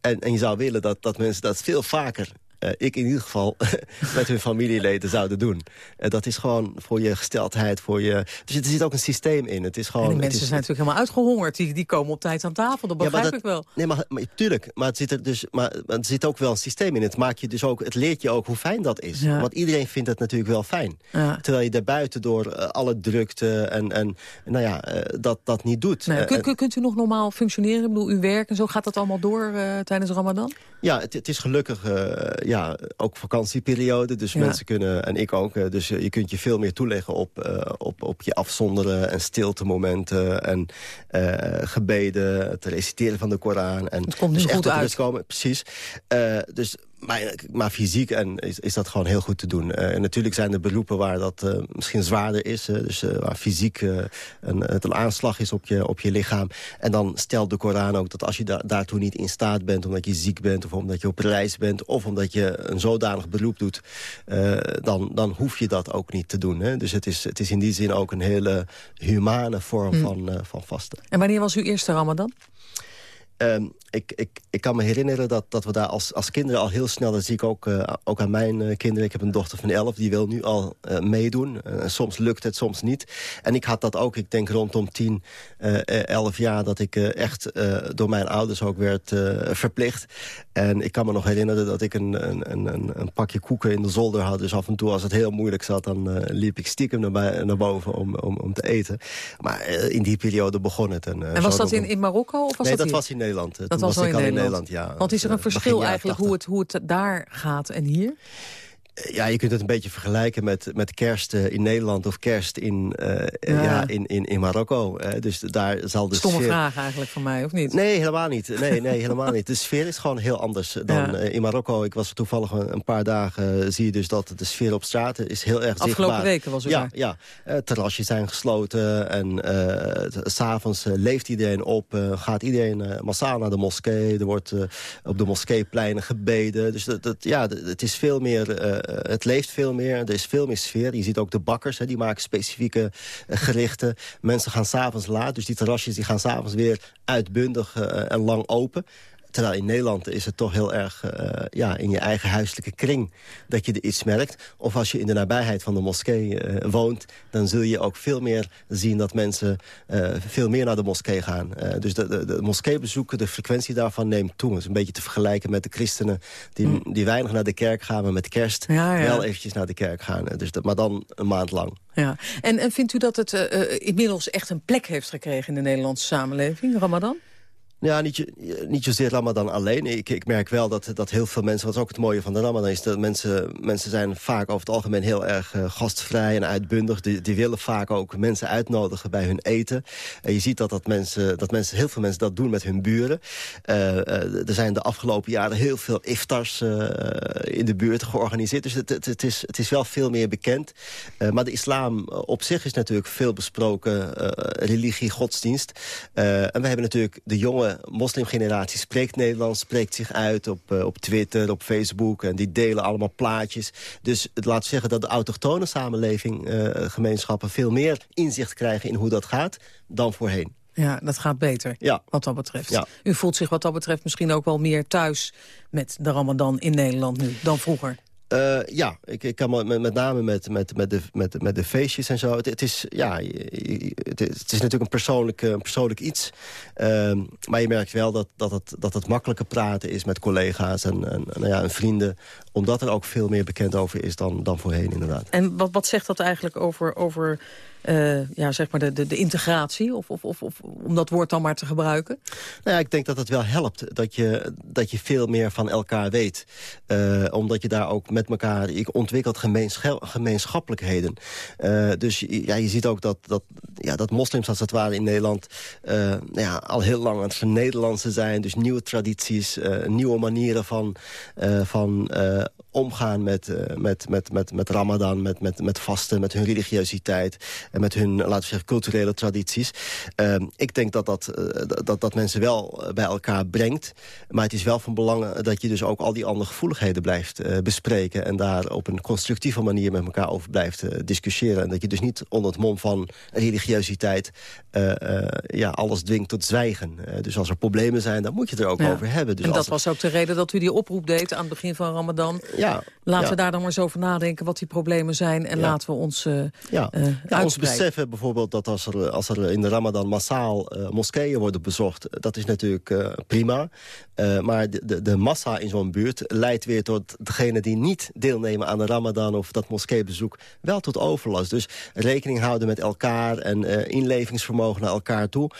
En, en je zou willen dat, dat mensen dat veel vaker uh, ik in ieder geval met hun familieleden zouden doen. Uh, dat is gewoon voor je gesteldheid, voor je... Dus er zit ook een systeem in. Het is gewoon, en mensen zijn natuurlijk helemaal uitgehongerd. Die, die komen op tijd aan tafel, dat begrijp ja, dat, ik wel. Nee, maar, maar, tuurlijk. Maar het zit er, dus, maar, maar er zit ook wel een systeem in. Het, maakt je dus ook, het leert je ook hoe fijn dat is. Ja. Want iedereen vindt het natuurlijk wel fijn. Ja. Terwijl je daarbuiten door uh, alle drukte en, en nou ja, dat, dat niet doet. Nee, kunt, kunt u nog normaal functioneren? Ik bedoel, uw werk en zo, gaat dat allemaal door tijdens Ramadan? Ja, het, het is gelukkig ja, ook vakantieperiode. Dus ja. mensen kunnen, en ik ook, dus je kunt je veel meer toeleggen op, uh, op, op je afzonderen en stilte momenten en uh, gebeden, het reciteren van de Koran. En het komt dus goed uit. Komen, precies. Dus maar, maar fysiek en is, is dat gewoon heel goed te doen. Uh, en natuurlijk zijn er beroepen waar dat uh, misschien zwaarder is. Uh, dus waar fysiek een, het een aanslag is op je, op je lichaam. En dan stelt de Koran ook dat als je da daartoe niet in staat bent... omdat je ziek bent of omdat je op reis bent... of omdat je een zodanig beroep doet... dan, dan hoef je dat ook niet te doen. Hè? Dus het is, het is in die zin ook een hele humane vorm hmm. van, van vasten. En wanneer was uw eerste Ramadan? Um, ik, ik, ik kan me herinneren dat, dat we daar als, als kinderen al heel snel... dat zie ik ook, uh, ook aan mijn uh, kinderen. Ik heb een dochter van elf, die wil nu al uh, meedoen. soms lukt het, soms niet. En ik had dat ook, ik denk rondom tien, elf jaar... dat ik echt door mijn ouders ook werd verplicht. En ik kan me nog herinneren dat ik een, een, een, een pakje koeken in de zolder had. Dus af en toe als het heel moeilijk zat... dan liep ik stiekem naar, naar boven om, om, om te eten. Maar in die periode begon het. En, en was dat in, in Marokko? Of was nee, dat, dat was in Nederland. Dat was, was in Nederland. in Nederland. ja. Want is er een verschil eigenlijk hoe het, hoe het daar gaat en hier? Ja, je kunt het een beetje vergelijken met, met kerst uh, in Nederland of kerst in, uh, ja. ja. in, in, in Marokko. Dus daar zal de Stomme sfeer... vraag eigenlijk van mij, of niet? Nee, helemaal niet. Nee, nee, helemaal niet. De sfeer is gewoon heel anders dan ja. in Marokko. Ik was er toevallig een, paar dagen, zie je dus dat de sfeer op straat is heel erg Afgelopen zichtbaar. Afgelopen weken was het Ja, ja. terrasjes zijn gesloten en s'avonds leeft iedereen op. gaat iedereen massaal naar de moskee. Er wordt op de moskeepleinen gebeden. Dus dat, dat, ja, het is veel meer het leeft veel meer, er is veel meer sfeer. Je ziet ook de bakkers, hè, die maken specifieke gerichten. Mensen gaan s'avonds laat, dus die terrasjes die gaan s'avonds weer uitbundig en lang open. Terwijl in Nederland is het toch heel erg uh, ja, in je eigen huiselijke kring dat je er iets merkt. Of als je in de nabijheid van de moskee uh, woont... dan zul je ook veel meer zien dat mensen uh, veel meer naar de moskee gaan. dus de, de, de moskeebezoeken, de frequentie daarvan neemt toe. Het is een beetje te vergelijken met de christenen... die, mm. die weinig naar de kerk gaan, maar met kerst ja, ja. wel eventjes naar de kerk gaan. Dus dat, maar dan een maand lang. Ja. En, en vindt u dat het inmiddels echt een plek heeft gekregen in de Nederlandse samenleving, Ramadan? Ja, niet, niet zozeer Ramadan alleen. Ik, ik merk wel dat, dat heel veel mensen... wat ook het mooie van de Ramadan is... dat mensen, mensen zijn vaak over het algemeen heel erg uh, gastvrij en uitbundig. Die, die willen vaak ook mensen uitnodigen bij hun eten. En je ziet dat, dat, mensen, dat mensen, heel veel mensen dat doen met hun buren. Uh, uh, er zijn de afgelopen jaren heel veel iftars in de buurt georganiseerd. Dus het, het, het, is, het is wel veel meer bekend. maar de islam op zich is natuurlijk veel besproken religie, godsdienst. en we hebben natuurlijk de jonge moslimgeneratie spreekt Nederlands, spreekt zich uit op, uh, op Twitter, op Facebook. En die delen allemaal plaatjes. Dus het laat zeggen dat de autochtone samenleving, uh, gemeenschappen... veel meer inzicht krijgen in hoe dat gaat dan voorheen. Ja, dat gaat beter, ja. wat dat betreft. Ja. U voelt zich wat dat betreft misschien ook wel meer thuis... met de ramadan in Nederland nu dan vroeger. Uh, ja, ik, ik kan met, met name met, met, met, de, met, met de feestjes en zo. Het, is, ja, het, is, natuurlijk een persoonlijk, een persoonlijk iets. Uh, maar je merkt wel dat, dat, het, dat het makkelijker praten is met collega's en, en, nou ja, en vrienden. Omdat er ook veel meer bekend over is dan, dan voorheen inderdaad. En wat, wat zegt dat eigenlijk over... over uh, ja, zeg maar de, de, de integratie? Of, of, of, of, om dat woord dan maar te gebruiken? Nou ja, ik denk dat het wel helpt dat je, dat je veel meer van elkaar weet. Uh, omdat je daar ook met elkaar... Ik ontwikkelt gemeenschappelijkheden. Uh, dus ja, je ziet ook dat, dat, ja, dat moslims als het ware in Nederland... nou ja, al heel lang aan het vernederlandse zijn. Dus nieuwe tradities, nieuwe manieren van, van omgaan met, met, met, met, met ramadan, met, met, met vasten, met hun religiositeit en met hun, laten we zeggen, culturele tradities. Uh, ik denk dat dat, uh, dat dat mensen wel bij elkaar brengt. Maar het is wel van belang dat je dus ook al die andere gevoeligheden blijft bespreken... en daar op een constructieve manier met elkaar over blijft discussiëren. En dat je dus niet onder het mom van religiositeit ja, alles dwingt tot zwijgen. dus als er problemen zijn, dan moet je het er ook over hebben. Dus en dat was ook de reden dat u die oproep deed aan het begin van Ramadan. Ja, laten we daar dan maar eens over nadenken wat die problemen zijn... en laten we ons ja. ja, ons beseffen bijvoorbeeld dat als er, als er in de Ramadan massaal uh, moskeeën worden bezocht... dat is natuurlijk uh, prima. Uh, maar de, de, de, massa in zo'n buurt leidt weer tot degene die niet deelnemen aan de Ramadan... of dat moskeebezoek wel tot overlast. Dus rekening houden met elkaar en inlevingsvermogen naar elkaar toe...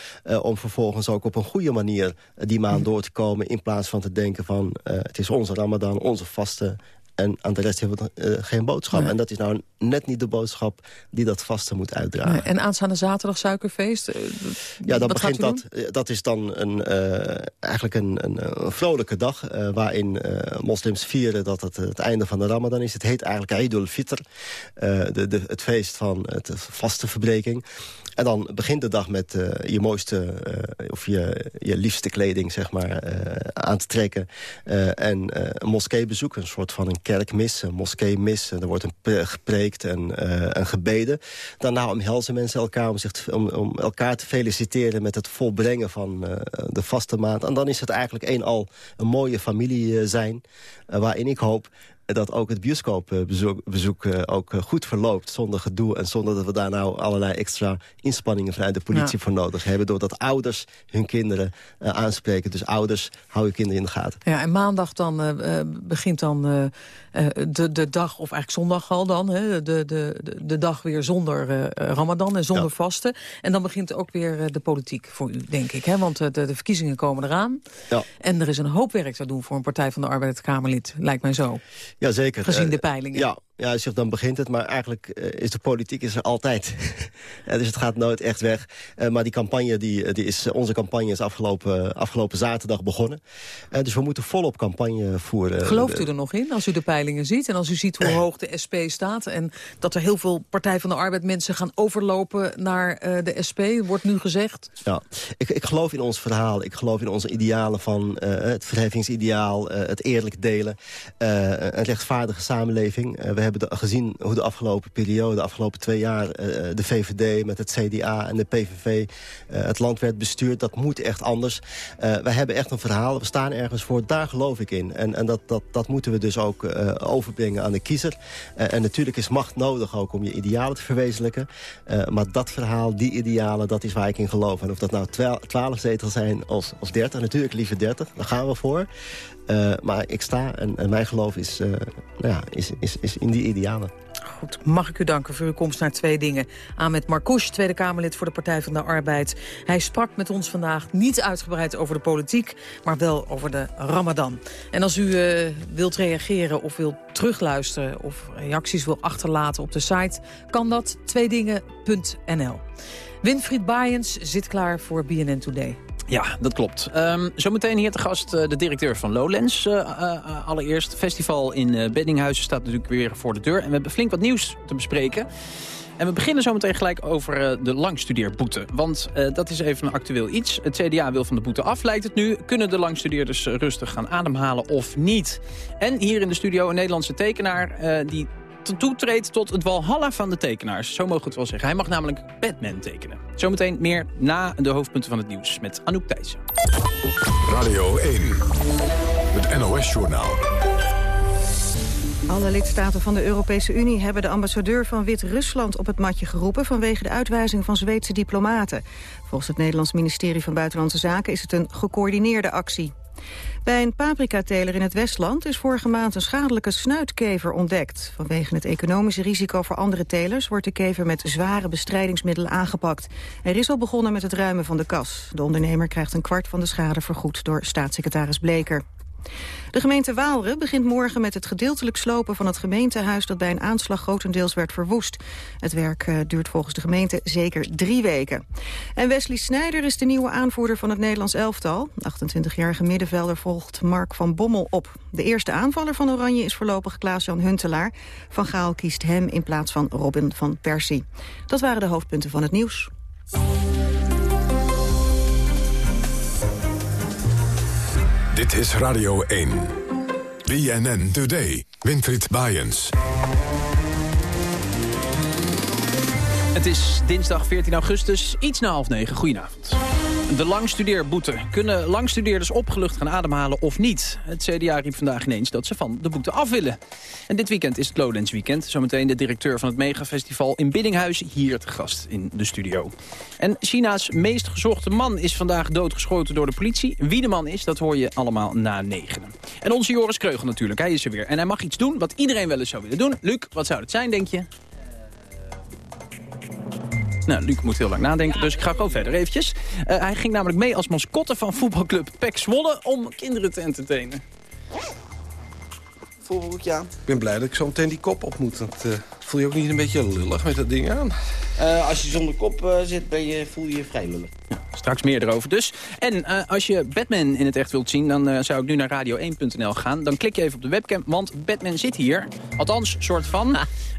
om vervolgens ook op een goede manier die maand mm. door te komen... in plaats van te denken van het is onze Ramadan, onze vaste en aan de rest hebben we uh, geen boodschap. En dat is nou net niet de boodschap die dat vaste moet uitdragen. En aanstaande zaterdag suikerfeest? Uh, ja, dat begint dat. Eh, dat is dan een, uh, eigenlijk een, een, een, vrolijke dag... waarin moslims vieren dat het het einde van de ramadan is. Het heet eigenlijk Eid al-Fitr. de, de, het feest van het vaste verbreking. En dan begint de dag met uh, je mooiste uh, of je, je liefste kleding zeg maar, uh, aan te trekken. en een moskeebezoek, een soort van een kerkmis, een moskeemis. Er wordt een gepreekt en, en gebeden. Daarna omhelzen mensen elkaar om, zich om, om, elkaar te feliciteren... met het volbrengen van de vaste maand. En dan is het eigenlijk een al een mooie familie zijn... waarin ik hoop dat ook het bioscoopbezoek bezoek, uh, ook uh, goed verloopt... zonder gedoe en zonder dat we daar nou allerlei extra inspanningen... vanuit de politie voor nodig hebben. Doordat ouders hun kinderen uh, aanspreken. Dus ouders, hou je kinderen in de gaten. Ja, en maandag dan begint dan de, de dag, of eigenlijk zondag al dan... Hè, de, de, de, dag weer zonder ramadan en zonder ja. vasten. En dan begint ook weer de politiek voor u, denk ik. Hè? Want de, de verkiezingen komen eraan. Ja. En er is een hoop werk te doen voor een Partij van de Arbeid Kamerlid, lijkt mij zo. Jazeker. Gezien de eh, peilingen. Ja, ja, zegt dan begint het, maar eigenlijk uh, is de politiek is er altijd. ja, dus het gaat nooit echt weg. Uh, maar die campagne, die, die is, onze campagne is afgelopen, afgelopen zaterdag begonnen. Uh, dus we moeten volop campagne voeren. Gelooft u er nog in, als u de peilingen ziet? En als u ziet hoe hoog de SP staat... en dat er heel veel Partij van de Arbeid mensen gaan overlopen naar de SP, wordt nu gezegd? Ja, ik, ik geloof in ons verhaal. Ik geloof in onze idealen van het verheffingsideaal, het eerlijk delen... een rechtvaardige samenleving. we hebben gezien hoe de afgelopen periode, de afgelopen twee jaar... Uh, de VVD met het CDA en de PVV uh, het land werd bestuurd. Dat moet echt anders. Wij hebben echt een verhaal. We staan ergens voor. Daar geloof ik in. En, en dat, dat, dat moeten we dus ook overbrengen aan de kiezer. en natuurlijk is macht nodig ook om je idealen te verwezenlijken. maar dat verhaal, die idealen, dat is waar ik in geloof. En of dat nou 12 zetels zijn of, of 30, natuurlijk liever 30. Daar gaan we voor. Uh, maar ik sta en, en mijn geloof is, uh, nou ja, is, is, is in die idealen. Goed, mag ik u danken voor uw komst naar twee dingen. Ahmed Marcouch, Tweede Kamerlid voor de Partij van de Arbeid. Hij sprak met ons vandaag niet uitgebreid over de politiek... maar wel over de ramadan. En als u uh, wilt reageren of wilt terugluisteren... of reacties wil achterlaten op de site... kan dat tweedingen.nl. Winfried Baaiens zit klaar voor BNN Today. Ja, dat klopt. Um, zometeen hier te gast uh, de directeur van Lowlands. Uh, uh, allereerst, festival in Beddinghuizen staat natuurlijk weer voor de deur. En we hebben flink wat nieuws te bespreken. En we beginnen zometeen gelijk over de langstudeerboete. Want dat is even een actueel iets. Het CDA wil van de boete af, lijkt het nu. Kunnen de langstudeerders rustig gaan ademhalen of niet? En hier in de studio een Nederlandse tekenaar... die toetreedt tot het walhalla van de tekenaars. Zo mogen we het wel zeggen. Hij mag namelijk Batman tekenen. Zometeen meer na de hoofdpunten van het nieuws met Anouk Thijssen. Radio 1, het NOS-journaal. Alle lidstaten van de Europese Unie hebben de ambassadeur van Wit-Rusland op het matje geroepen vanwege de uitwijzing van Zweedse diplomaten. Volgens het Nederlands ministerie van Buitenlandse Zaken is het een gecoördineerde actie. Bij een paprikateler in het Westland is vorige maand een schadelijke snuitkever ontdekt. Vanwege het economische risico voor andere telers wordt de kever met zware bestrijdingsmiddelen aangepakt. Er is al begonnen met het ruimen van de kas. De ondernemer krijgt een kwart van de schade vergoed door staatssecretaris Bleker. De gemeente Waalre begint morgen met het gedeeltelijk slopen van het gemeentehuis dat bij een aanslag grotendeels werd verwoest. Het werk uh, duurt volgens de gemeente zeker drie weken. En Wesley Snijder is de nieuwe aanvoerder van het Nederlands elftal. De 28-jarige middenvelder volgt Mark van Bommel op. De eerste aanvaller van Oranje is voorlopig Klaas-Jan Huntelaar. Van Gaal kiest hem in plaats van Robin van Persie. Dat waren de hoofdpunten van het nieuws. Dit is Radio 1. BNN Today. Winfried Bajens. Het is dinsdag 14 augustus, iets na half negen. Goedenavond. De langstudeerboete. Kunnen langstudeerders opgelucht gaan ademhalen of niet? Het CDA riep vandaag ineens dat ze van de boete af willen. En dit weekend is het Lowlands Weekend. Zometeen de directeur van het megafestival in Biddinghuis hier te gast in de studio. En China's meest gezochte man is vandaag doodgeschoten door de politie. Wie de man is, dat hoor je allemaal na negenen. En onze Joris Kreugel natuurlijk, hij is er weer. En hij mag iets doen wat iedereen wel eens zou willen doen. Luc, wat zou het zijn, denk je? Nou, Luc moet heel lang nadenken, dus ik ga gewoon verder eventjes. Uh, hij ging namelijk mee als mascotte van voetbalclub Pek Zwolle... om kinderen te entertainen. Ja. Ik ben blij dat ik zo meteen die kop op moet. Dat, uh, voel je ook niet een beetje lullig met dat ding aan? Uh, als je zonder kop zit, ben je, voel je je vrij lullig. Ja, straks meer erover dus. En als je Batman in het echt wilt zien, dan zou ik nu naar radio1.nl gaan. Dan klik je even op de webcam, want Batman zit hier. Althans, soort van.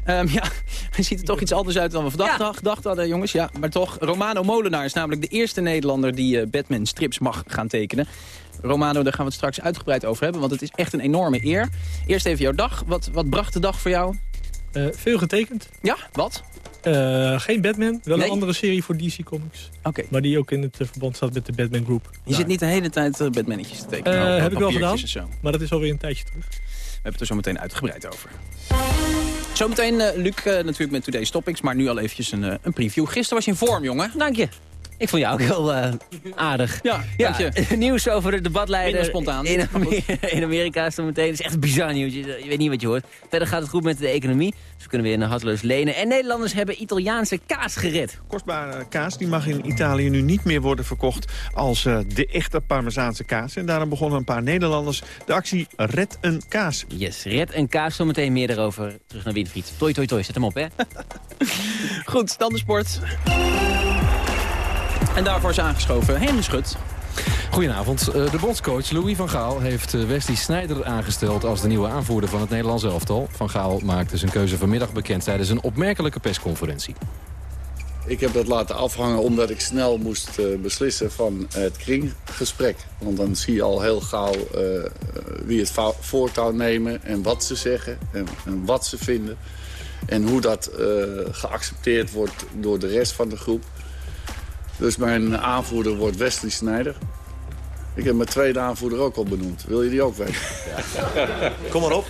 Um, ja, hij ziet er toch iets anders uit dan we vandaag ja. gedacht hadden, jongens. Ja, maar toch, Romano Molenaar is namelijk de eerste Nederlander... die uh, Batman-strips mag gaan tekenen. Romano, daar gaan we het straks uitgebreid over hebben... want het is echt een enorme eer. Eerst even jouw dag. Wat, wat bracht de dag voor jou? Uh, veel getekend. Ja, wat? Uh, geen Batman, wel nee? een andere serie voor DC Comics. Oké. Maar die ook in het uh, verband staat met de Batman Group. Je zit niet de hele tijd uh, Batmannetjes te tekenen? Uh, heb ik wel gedaan, maar dat is alweer een tijdje terug. We hebben het er zo meteen uitgebreid over. Zometeen, uh, Luc, uh, natuurlijk met Today's Topics. Maar nu al eventjes een, uh, een preview. Gisteren was je in vorm, jongen. Dank je. Ik vond jou ook heel uh, aardig. Ja, dank je. nieuws over de debatleider spontaan. In, Amerika, in Amerika zo meteen. Het is echt bizar nieuws. Je, je, weet niet wat je hoort. Verder gaat het goed met de economie. Dus we kunnen weer naar harteloos lenen. En Nederlanders hebben Italiaanse kaas gered. Kostbare kaas die mag in Italië nu niet meer worden verkocht als uh, de echte Parmezaanse kaas. En daarom begonnen een paar Nederlanders de actie Red een kaas. Yes, red een kaas. Zometeen meer daarover. Terug naar Winfried. Toi, toi, toi. Zet hem op, hè. goed, dan de sport. En daarvoor is aangeschoven Henry Schut. Goedenavond. Eh, de bondscoach Louis van Gaal heeft eh, Wesley Sneijder aangesteld... als de nieuwe aanvoerder van het Nederlands elftal. Van Gaal maakte zijn keuze vanmiddag bekend tijdens een opmerkelijke persconferentie. Ik heb dat laten afhangen omdat ik snel moest uh, beslissen van het kringgesprek. Want dan zie je al heel gauw uh, wie het voortouw nemen en wat ze zeggen en, en wat ze vinden. En hoe dat uh, geaccepteerd wordt door de rest van de groep. Dus mijn aanvoerder wordt Wesley Snijder. Ik heb mijn tweede aanvoerder ook al benoemd. Wil je die ook weten? Ja. Kom maar op.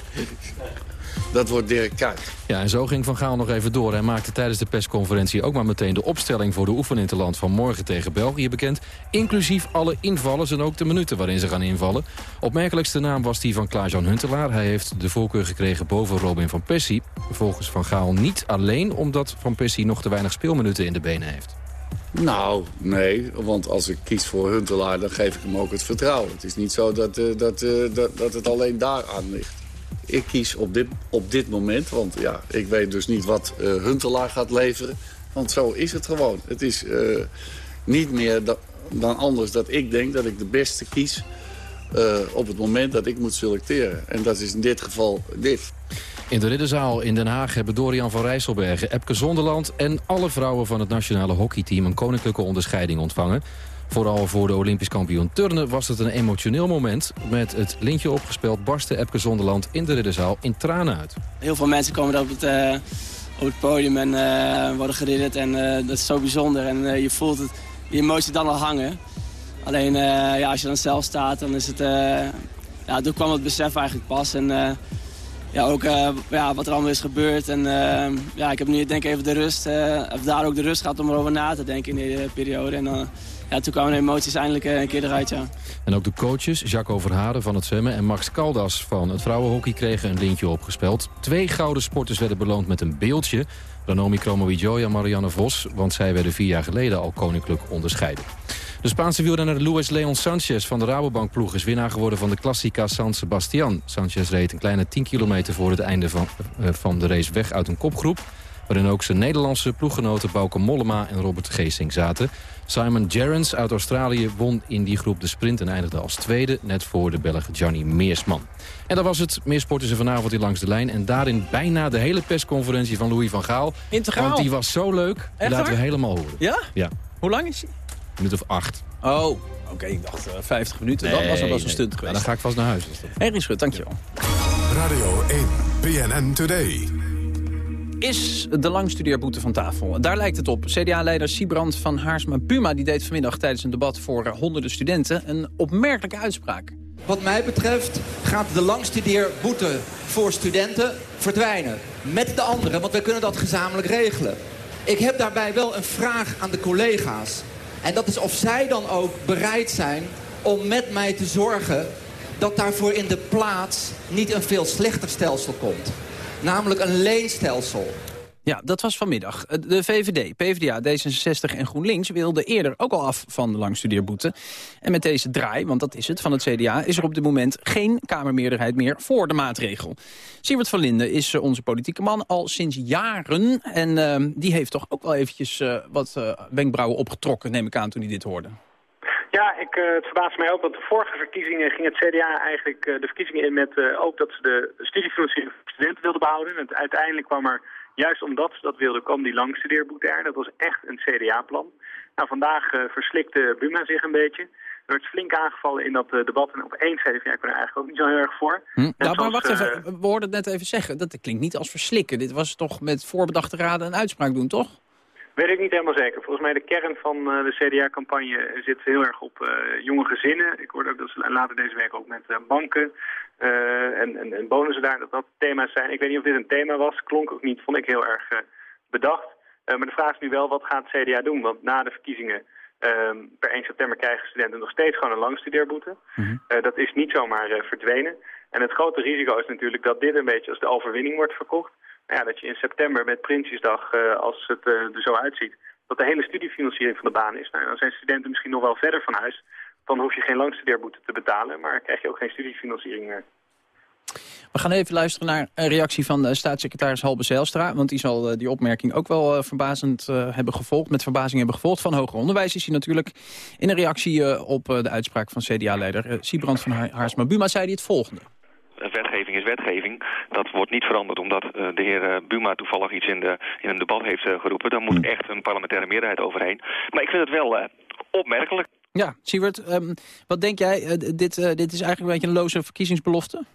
Dat wordt Dirk Kuyt. Ja, en zo ging Van Gaal nog even door. Hij maakte tijdens de persconferentie ook maar meteen de opstelling voor de oefeninterland van morgen tegen België bekend. Inclusief alle invallers en ook de minuten waarin ze gaan invallen. Opmerkelijkste naam was die van Klaas-Jan Huntelaar. Hij heeft de voorkeur gekregen boven Robin van Persie. Volgens Van Gaal niet alleen omdat Van Persie nog te weinig speelminuten in de benen heeft. Nou, nee, want als ik kies voor Huntelaar, dan geef ik hem ook het vertrouwen. Het is niet zo dat, uh, dat, uh, dat, dat het alleen daaraan ligt. Ik kies op dit, op dit moment, want ja, ik weet dus niet wat uh, Huntelaar gaat leveren. Want zo is het gewoon. Het is niet meer da dan anders dat ik denk dat ik de beste kies... op het moment dat ik moet selecteren. En dat is in dit geval dit. In de Ridderzaal in Den Haag hebben Dorian van Rijsselbergen, Epke Zonderland... en alle vrouwen van het nationale hockeyteam een koninklijke onderscheiding ontvangen. Vooral voor de Olympisch kampioen turnen was het een emotioneel moment. Met het lintje opgespeld barstte Epke Zonderland in de Ridderzaal in tranen uit. Heel veel mensen komen op het, uh, op het podium en uh, worden geridderd. En uh, dat is zo bijzonder. En je voelt het, die emotie dan al hangen. Alleen ja, als je dan zelf staat, dan is het... ja, toen kwam het besef eigenlijk pas. En ja, ook uh, ja, wat er allemaal is gebeurd. En uh, ja, ik heb nu denk even de rust, uh, of daar ook de rust gehad om erover na te denken in die periode. En dan, ja, toen kwamen de emoties eindelijk een keer eruit, ja. En ook de coaches, Jacques Overharen van het zwemmen en Max Caldas van het vrouwenhockey kregen een lintje opgespeld. Twee gouden sporters werden beloond met een beeldje. Ranomi Kromowidjoy en Marianne Vos, want zij werden vier jaar geleden al koninklijk onderscheiden. De Spaanse wielrenner Luis Leon Sanchez van de Rabobank-ploeg... is winnaar geworden van de Classica San Sebastian. Sanchez reed een kleine 10 kilometer voor het einde van, uh, van de race weg uit een kopgroep... waarin ook zijn Nederlandse ploeggenoten Bauke Mollema en Robert Geesing zaten. Simon Gerrans uit Australië won in die groep de sprint... en eindigde als tweede, net voor de Belg Gianni Meersman. En dat was het. Meer sporten ze vanavond hier langs de lijn. En daarin bijna de hele persconferentie van Louis van Gaal. Integraal. Want die was zo leuk. Die laten we helemaal horen. Ja? Ja. Hoe lang is hij? Een minuut of acht. Oh, oké. Okay, ik dacht uh, 50 minuten. Nee, dat was al wel een stunt geweest. Dan ga ik vast naar huis. Henry Schut, dankjewel. Radio 1, BNN Today. Is de langstudeerboete van tafel? Daar lijkt het op. CDA-leider Siebrand van Haarsma-Puma die deed vanmiddag tijdens een debat voor honderden studenten een opmerkelijke uitspraak. Wat mij betreft gaat de langstudeerboete voor studenten verdwijnen. Met de anderen, want wij kunnen dat gezamenlijk regelen. Ik heb daarbij wel een vraag aan de collega's. En dat is of zij dan ook bereid zijn om met mij te zorgen... dat daarvoor in de plaats niet een veel slechter stelsel komt. Namelijk een leenstelsel. Ja, dat was vanmiddag. De VVD, PvdA, D66 en GroenLinks wilden eerder ook al af van de langstudeerboete. En met deze draai, want dat is het, van het CDA... is er op dit moment geen Kamermeerderheid meer voor de maatregel. Siewert van Linden is onze politieke man al sinds jaren. En uh, die heeft toch ook wel eventjes uh, wat wenkbrauwen opgetrokken, neem ik aan, toen hij dit hoorde. Ja, ik, het verbaast mij ook, want de vorige verkiezingen ging het CDA eigenlijk de verkiezingen in met ook dat ze de studiefinanciering voor studenten wilden behouden. En uiteindelijk kwam er, juist omdat ze dat wilden, kwam die langstudeerboete er. Dat was echt een CDA-plan. Nou, vandaag verslikte Buma zich een beetje. Er werd flink aangevallen in dat debat en opeens zei ja, ik ben er eigenlijk ook niet zo heel erg voor. Hm? Nou, maar wacht even, we hoorden het net even zeggen. Dat klinkt niet als verslikken. Dit was toch met voorbedachte raden een uitspraak doen, toch? Weet ik niet helemaal zeker. Volgens mij de kern van uh, de CDA-campagne zit heel erg op uh, jonge gezinnen. Ik hoorde ook dat ze later deze week ook met uh, banken en, en, en, bonussen daar, dat dat thema's zijn. Ik weet niet of dit een thema was, klonk ook niet, vond ik heel erg bedacht. maar de vraag is nu wel, wat gaat het CDA doen? Want na de verkiezingen Ehm, per 1 september krijgen studenten nog steeds gewoon een langstudeerboete. Eh, dat is niet zomaar eh, verdwenen. En het grote risico is natuurlijk dat dit een beetje als de overwinning wordt verkocht. Ja, dat je in september met Prinsjesdag, eh, als het eh, er zo uitziet, dat de hele studiefinanciering van de baan is. Nou, dan zijn studenten misschien nog wel verder van huis. Dan hoef je geen langstudeerboete te betalen, maar krijg je ook geen studiefinanciering meer. We gaan even luisteren naar een reactie van de staatssecretaris Halbe Zijlstra. Want die zal eh, die opmerking ook wel eh, verbazend eh, hebben gevolgd. Met verbazing hebben gevolgd. Van hoger onderwijs is hij natuurlijk in een reactie eh, op eh, de uitspraak van CDA-leider Siebrand van Ha- Haarsma Buma. Zei hij het volgende. Wetgeving is wetgeving. Dat wordt niet veranderd omdat eh, de heer eh, Buma toevallig iets in, de, in een debat heeft eh, geroepen. Daar moet echt een parlementaire meerderheid overheen. Maar ik vind het wel eh, opmerkelijk. Ja, Siewert, ehm, wat denk jij? Dit, dit is eigenlijk een beetje een loze verkiezingsbelofte?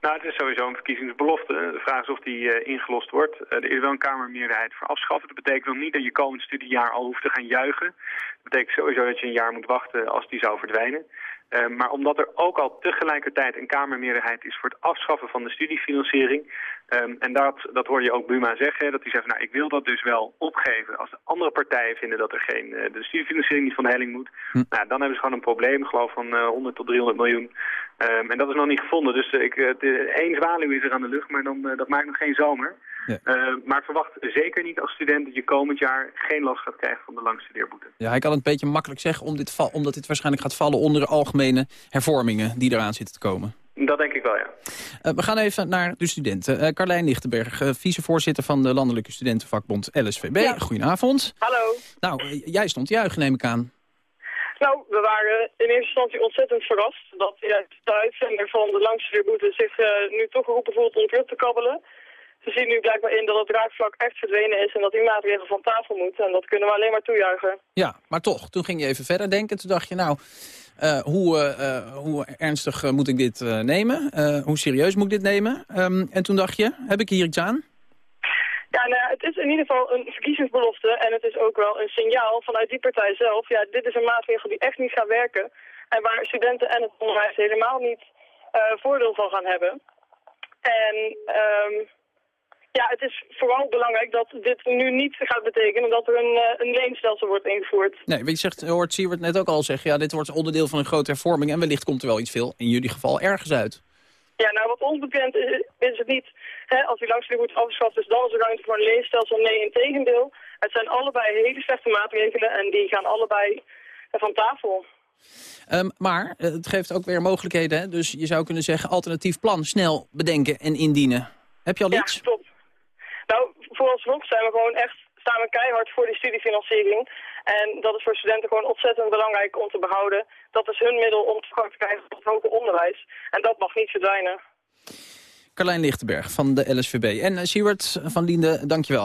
Nou, het is sowieso een verkiezingsbelofte. De vraag is of die eh, ingelost wordt. Eh, er is wel een Kamermeerderheid voor afschaffen. Dat betekent nog niet dat je komend studiejaar al hoeft te gaan juichen. Dat betekent sowieso dat je een jaar moet wachten als die zou verdwijnen. Eh, maar omdat er ook al tegelijkertijd een Kamermeerderheid is voor het afschaffen van de studiefinanciering... ehm, en dat, dat hoor je ook Buma zeggen, dat hij zegt, nou, ik wil dat dus wel opgeven als de andere partijen vinden dat er geen, eh, de studiefinanciering niet van de helling moet. Nou, dan hebben ze gewoon een probleem, geloof van eh, 100 tot 300 miljoen. Ehm, en dat is nog niet gevonden, dus eh, ik, eh, één zwaluw is er aan de lucht, maar dan, eh, dat maakt nog geen zomer. Eh, maar verwacht zeker niet als student dat je komend jaar geen last gaat krijgen van de langstudeerboete. Ja, hij kan het een beetje makkelijk zeggen om dit omdat dit waarschijnlijk gaat vallen onder de algemene hervormingen die eraan zitten te komen. Dat denk ik wel, ja. Eh, we gaan even naar de studenten. Eh Carlijn Lichtenberg, vicevoorzitter van de Landelijke Studentenvakbond LSVB. Goedenavond. Hallo. Nou, jij stond te juichen, neem ik aan. Nou, we waren in eerste instantie ontzettend verrast dat de uitzender van de langstudeerboete zich nu toch geroepen voelt om terug te kabbelen. Ze zien nu blijkbaar in dat het raakvlak echt verdwenen is en dat die maatregel van tafel moet. En dat kunnen we alleen maar toejuichen. Ja, maar toch, toen ging je even verder denken. Toen dacht je, nou, eh, hoe, eh, eh, hoe ernstig moet ik dit nemen? Hoe serieus moet ik dit nemen? Ehm, en toen dacht je, heb ik hier iets aan? Ja, nou het is in ieder geval een verkiezingsbelofte en het is ook wel een signaal vanuit die partij zelf. Ja, dit is een maatregel die echt niet gaat werken en waar studenten en het onderwijs helemaal niet voordeel van gaan hebben. En ehm, ja, het is vooral belangrijk dat dit nu niet gaat betekenen dat er een, eh, een leenstelsel wordt ingevoerd. Nee, je zegt, hoort Siewert net ook al zeggen... ja, dit wordt onderdeel van een grote hervorming... en wellicht komt er wel iets veel, in jullie geval, ergens uit. Ja, nou wat ons bekend is, is het niet, hè, als die langstudeer wordt afgeschaft, dus dan is er ruimte voor een leenstelsel. Nee, in tegendeel. Het zijn allebei hele slechte maatregelen en die gaan allebei eh, van tafel. Ehm, maar eh, het geeft ook weer mogelijkheden. Hè? Dus je zou kunnen zeggen, alternatief plan snel bedenken en indienen. Heb je al Ja, iets? klopt. Nou, vooralsnog zijn we gewoon echt, staan we keihard voor die studiefinanciering. En dat is voor studenten gewoon ontzettend belangrijk om te behouden. Dat is hun middel om toegang te krijgen tot het hoger onderwijs. En dat mag niet verdwijnen. Carlijn Lichtenberg van de LSVB. En uh, Siewert van Liende, dank je wel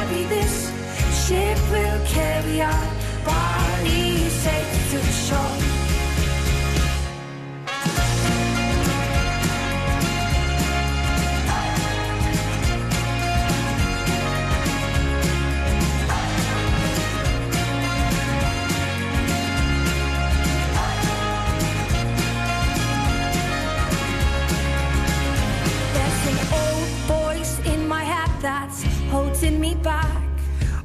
ship will carry our bodies safe to the shore. There's an old voice in my head that's holding me back.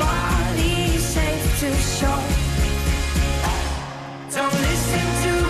body safe to show. Don't listen to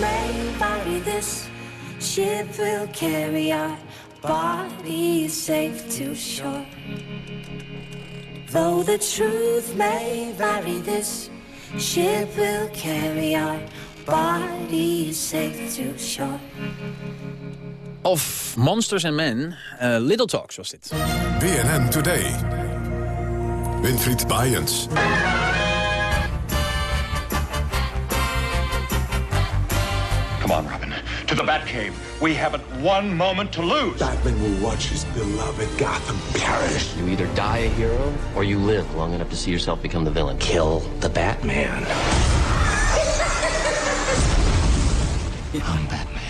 may vary, this ship will carry our bodies safe to shore. Though the truth may vary, this ship will carry our bodies safe to shore. Of Monsters and Men, eh, Little Talks was dit. BNN Today. Winfried Bajens. Come on, Robin. To the Batcave. We haven't one moment to lose. Batman will watch his beloved Gotham perish. You either die a hero or you live long enough to see yourself become the villain. Kill the Batman. I'm Batman.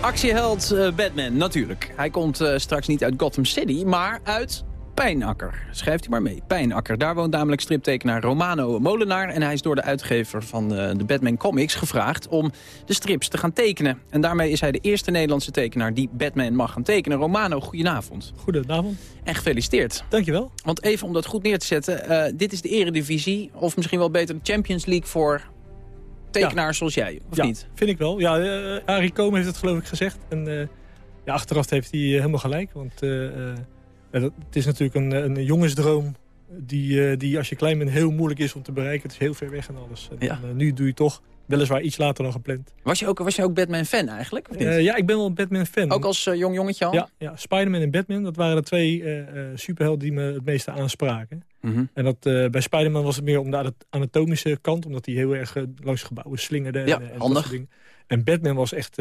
Actieheld eh, Batman, natuurlijk. Hij komt eh, straks niet uit Gotham City, maar uit Pijnakker. Schrijft u maar mee, Pijnakker. Daar woont namelijk striptekenaar Romano Molenaar... en hij is door de uitgever van eh, de Batman Comics gevraagd... om de strips te gaan tekenen. En daarmee is hij de eerste Nederlandse tekenaar... die Batman mag gaan tekenen. Romano, goedenavond. Goedenavond. En gefeliciteerd. Dankjewel. Want even om dat goed neer te zetten... eh, dit is de eredivisie, of misschien wel beter de Champions League... voor tekenaars zoals jij, of ja, niet? vind ik wel. Ja, eh Arie Komen heeft het geloof ik gezegd. En ja, achteraf heeft hij helemaal gelijk. Want ja, dat, het is natuurlijk een, een jongensdroom... Die, eh, die als je klein bent heel moeilijk is om te bereiken. Het is heel ver weg en alles. En, Ja. eh, nu doe je toch weliswaar iets later dan gepland. Was je ook, was je ook Batman-fan eigenlijk? Of niet? Eh, ja, ik ben wel een Batman-fan. Ook als jong jongetje al? Ja, ja Spider-Man en Batman, dat waren de twee eh, superhelden die me het meeste aanspraken. Mhm. En dat, bij Spider-Man was het meer om de ana- anatomische kant, omdat hij heel erg langs gebouwen slingerde. Ja, en, en dat handig. soort dingen. En Batman was echt,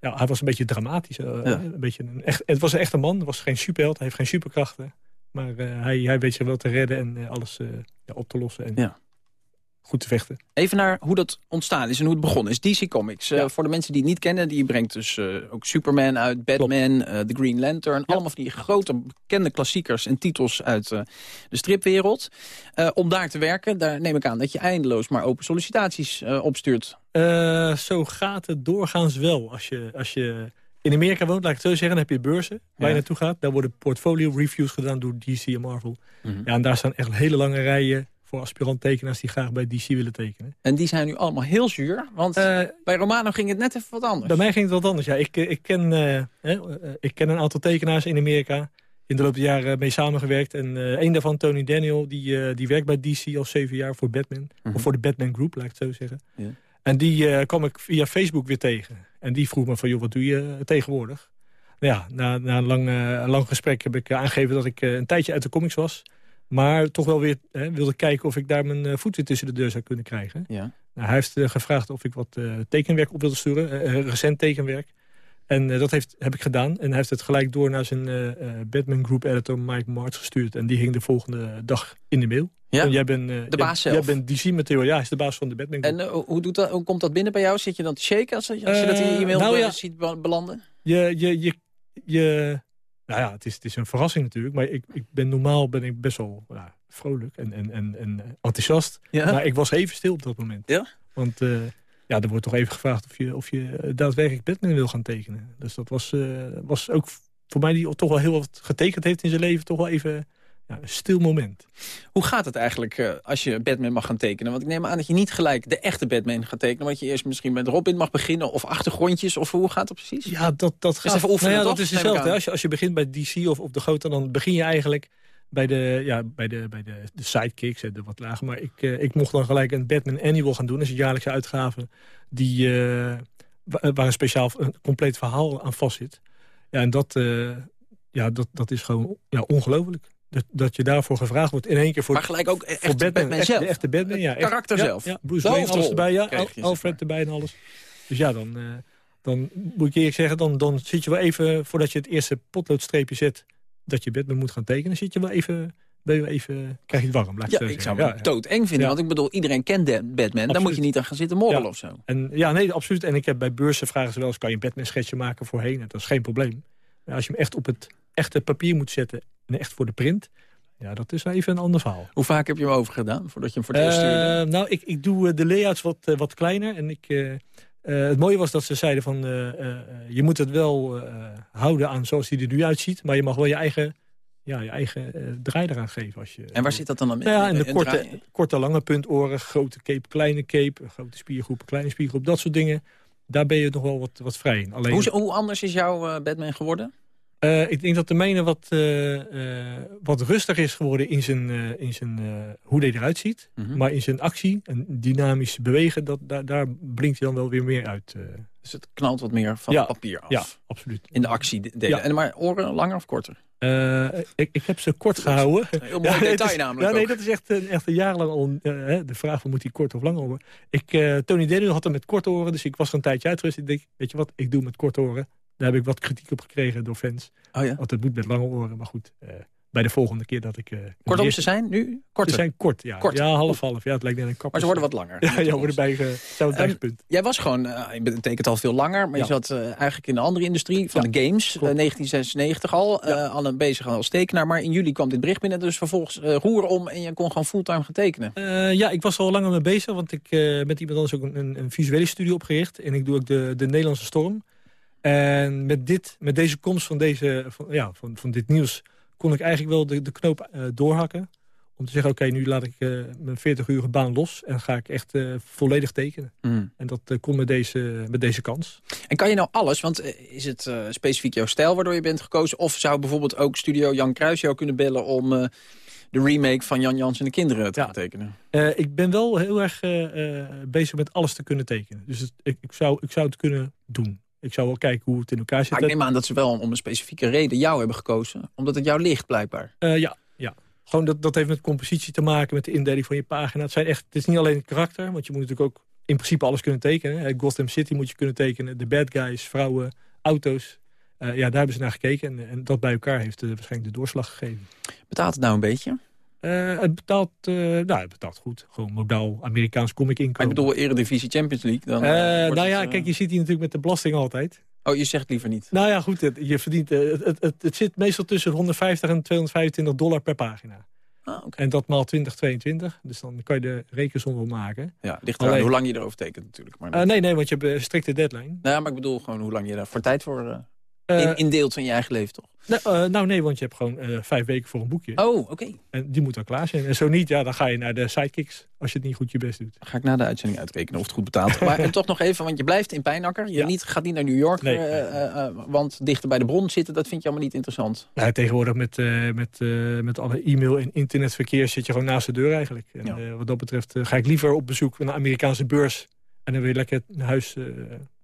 ja, hij was een beetje dramatisch. eh, Ja. een beetje een echt, het was een echte man, het was geen superheld, hij heeft geen superkrachten. Maar eh, hij, hij weet zich wel te redden en eh, alles ja, op te lossen en Ja. Goed te vechten. Even naar hoe dat ontstaan is en hoe het begonnen is. DC Comics. Eh, voor de mensen die het niet kennen, die brengt dus eh, ook Superman uit, Batman, eh The Green Lantern. Allemaal van die grote bekende klassiekers en titels uit de stripwereld. Om daar te werken, daar neem ik aan dat je eindeloos maar open sollicitaties opstuurt. Zo gaat het doorgaans wel. Als je, als je in Amerika woont, laat ik het zo zeggen, dan heb je beurzen waar Ja. je naartoe gaat. Daar worden portfolio reviews gedaan door DC en Marvel. Mhm. Ja, en daar staan echt hele lange rijen voor aspirant-tekenaars die graag bij DC willen tekenen. En die zijn nu allemaal heel zuur, want bij Romano ging het net even wat anders. Bij mij ging het wat anders. Ja, ik, eh, ik, ken, eh, eh, ik ken een aantal tekenaars in Amerika. In de loop der jaren mee samengewerkt. En eh een daarvan, Tony Daniel, die, eh, die werkt bij DC al zeven jaar voor Batman. Of voor de Batman Group, laat ik het zo zeggen. En die eh, kwam ik via Facebook weer tegen. En die vroeg me van, joh, wat doe je eh, tegenwoordig? Nou ja, na, na een, lang, eh, lang gesprek heb ik eh, aangegeven dat ik eh, een tijdje uit de comics was. Maar toch wel weer hè, wilde kijken of ik daar mijn eh, voet weer tussen de deur zou kunnen krijgen. Ja. Nou, hij heeft eh, gevraagd of ik wat eh, tekenwerk op wilde sturen. recent tekenwerk. En dat heeft, heb ik gedaan. En hij heeft het gelijk door naar zijn Batman Group editor Mike Marts gestuurd. En die hing de volgende dag in de mail. Ja? En jij bent, De jij- baas zelf? Jij bent DC Material. Ja, hij is de baas van de Batman Group. En hoe, doet dat, hoe komt dat binnen bij jou? Zit je dan te shaken als, als je dat in je e-mail nou ja. ziet be- belanden? Je, je, je, je, nou ja, het is, het is een verrassing natuurlijk. Maar ik, ik ben normaal ben ik best wel ja, vrolijk en, en, en, en enthousiast. Ja? Maar ik was even stil op dat moment. Ja? Want eh, ja, er wordt toch even gevraagd of je, of je eh, daadwerkelijk Batman wil gaan tekenen. Dus dat was, eh, was ook voor mij die toch wel heel wat getekend heeft in zijn leven. Toch wel even ja, een stil moment. Hoe gaat het eigenlijk eh, als je Batman mag gaan tekenen? Want ik neem aan dat je niet gelijk de echte Batman gaat tekenen... want je eerst misschien met Robin mag beginnen of achtergrondjes... of hoe gaat het precies? Ja, dat, dat Is gaat. even oefenen, nou ja, dat is hetzelfde. Als je, als je begint bij DC of op de grote, dan begin je eigenlijk bij de, ja, bij de, bij de, de sidekicks en de wat lager. Maar ik, eh, ik mocht dan gelijk een Batman Annual gaan doen. Dat is een jaarlijkse uitgave die, eh, wa- waar een speciaal een compleet verhaal aan vastzit. Ja, en dat, ja, dat, dat is gewoon ja, ongelooflijk. Dat, dat je daarvoor gevraagd wordt in één keer voor, Maar gelijk ook echt voor Batman, Batman echt, zelf. De echte Batman, ja. Echt. karakter Ja, zelf. Ja, Bruce Wayne, alles erbij, ja. Al- Alfred erbij en alles. Dus ja, dan, eh, dan moet ik eerlijk zeggen, dan, dan zit je wel even... voordat je het eerste potloodstreepje zet dat je Batman moet gaan tekenen... zit je wel even, ben je wel even krijg je het warm, laat Ja, ik zou het doodeng vinden. Ja. Want ik bedoel, iedereen kent Batman. Daar moet je niet aan gaan zitten morrelen Ja. of zo. En, ja, nee, absoluut. En ik heb bij beurzen vragen ze wel eens... kan je een Batman-schetsje maken voorheen? Dat is geen probleem. Maar als je hem echt op het echte papier moet zetten... en echt voor de print... ja, dat is even een ander verhaal. Hoe vaak heb je hem overgedaan voordat je hem voor het eerst stuurde? Eh, nou, ik, ik doe eh, de layouts wat, eh, wat kleiner. En ik, het mooie was dat ze zeiden van... je moet het wel houden aan zoals hij er nu uitziet... maar je mag wel je eigen, ja, je eigen draai eraan geven. Als je, En waar zit dat dan aan? nou ja, en de Een korte, draai? korte, lange puntoren, grote cape, kleine cape... grote spiergroep, kleine spiergroep, dat soort dingen... daar ben je nog wel wat, wat vrij in. Alleen, Hoe, hoe anders is jouw Batman geworden? Eh, ik denk dat de mijne wat, eh, eh, wat rustiger is geworden in zijn, in zijn, hoe hij eruit ziet. Mhm. Maar in zijn actie en dynamisch bewegen, dat, daar, daar blinkt hij dan wel weer meer uit. Dus het knalt wat meer van Ja, het papier af. Ja, absoluut. In de actie delen. Ja. En maar oren langer of korter? Ik, ik heb ze kort gehouden. Heel mooi het detail is- namelijk Ja, nee, dat is echt, een- echt een jarenlang al de vraag van moet hij kort of lang horen. Ik, Tony Daniel had hem met korte oren, dus ik was er een tijdje uitgerust. Ik denk, weet je wat, ik doe met korte oren. Daar heb ik wat kritiek op gekregen door fans. Oh ja? Want het moet met lange oren, maar goed. eh, bij de volgende keer dat ik... eh, Kortom, eerste- ze zijn nu korter. Ze zijn kort, ja. Kort. Ja, half-half. Ja, het lijkt net een kapper. Maar ze worden wat langer. Ja, ja worden bij, zijn Ehm, bijgepunt. Jij was gewoon, eh, je betekent al veel langer, maar je zat eigenlijk in de andere industrie van de games. eh, 1996 al, al een bezig als tekenaar. Maar in juli kwam dit bericht binnen, dus vervolgens roer om en je kon gewoon fulltime gaan tekenen. Ja, ik was al langer mee bezig, want ik met iemand anders ook een, een, een visuele studie opgericht. En ik doe ook de, de Nederlandse Storm. En met, dit, met deze komst van, deze, van, ja, van, van dit nieuws kon ik eigenlijk wel de, de knoop eh, doorhakken. Om te zeggen, oké, nu laat ik eh, mijn 40 uur baan los en ga ik echt eh, volledig tekenen. Mm. En dat kon met deze, met deze kans. En kan je nou alles, want is het specifiek jouw stijl waardoor je bent gekozen? Of zou bijvoorbeeld ook studio Jan Kruis jou kunnen bellen om de remake van Jan Jans en de Kinderen te gaan tekenen? Ik ben wel heel erg bezig met alles te kunnen tekenen. Dus het- ik, ik, zou, ik zou het kunnen doen. Ik zou wel kijken hoe het in elkaar zit. Maar ik neem aan dat ze wel om een specifieke reden jou hebben gekozen. Omdat het jou ligt, blijkbaar. Eh, ja, ja. Gewoon dat, dat heeft met compositie te maken, met de indeling van je pagina. Het, zijn echt, het is niet alleen het karakter, want je moet natuurlijk ook in principe alles kunnen tekenen. hè. Gotham City moet je kunnen tekenen, de bad guys, vrouwen, auto's. Eh, ja, daar hebben ze naar gekeken en, en dat bij elkaar heeft eh, waarschijnlijk de doorslag gegeven. Betaalt het nou een beetje? Eh, het, betaalt, eh, nou, het betaalt goed. Gewoon modaal Amerikaans comic Maar inkomen. ik bedoel, Eredivisie Champions League. Dan, Eh, nou ja, kijk, je zit hier natuurlijk met de belasting altijd. Oh, je zegt liever niet. Nou ja, goed, het, je verdient, het, het, het, zit meestal tussen 150 en 225 dollar per pagina. Ah, En dat maal 2022, dus dan kan je de rekensom wel maken. Ja, ligt eraan Alleen- hoe lang je erover tekent natuurlijk. Maar nee, nee, want je hebt een strikte deadline. Nou ja, maar ik bedoel gewoon hoe lang je daar voor tijd voor eh in, indeelt van je eigen leven, toch? Nou, eh, nou nee, want je hebt gewoon eh, vijf weken voor een boekje. Oh, oké. En die moet dan klaar zijn. En zo niet, ja, dan ga je naar de sidekicks als je het niet goed je best doet. Ga ik na de uitzending uitrekenen of het goed betaald is. Maar en toch nog even, want je blijft in Pijnakker. Je niet, gaat niet naar New York, Nee. eh, eh, eh, want dichter bij de bron zitten, dat vind je allemaal niet interessant. Nou, tegenwoordig met, eh, met, eh, met alle e-mail en internetverkeer zit je gewoon naast de deur eigenlijk. En, eh, wat dat betreft ga ik liever op bezoek naar de Amerikaanse beurs. En dan weer lekker naar huis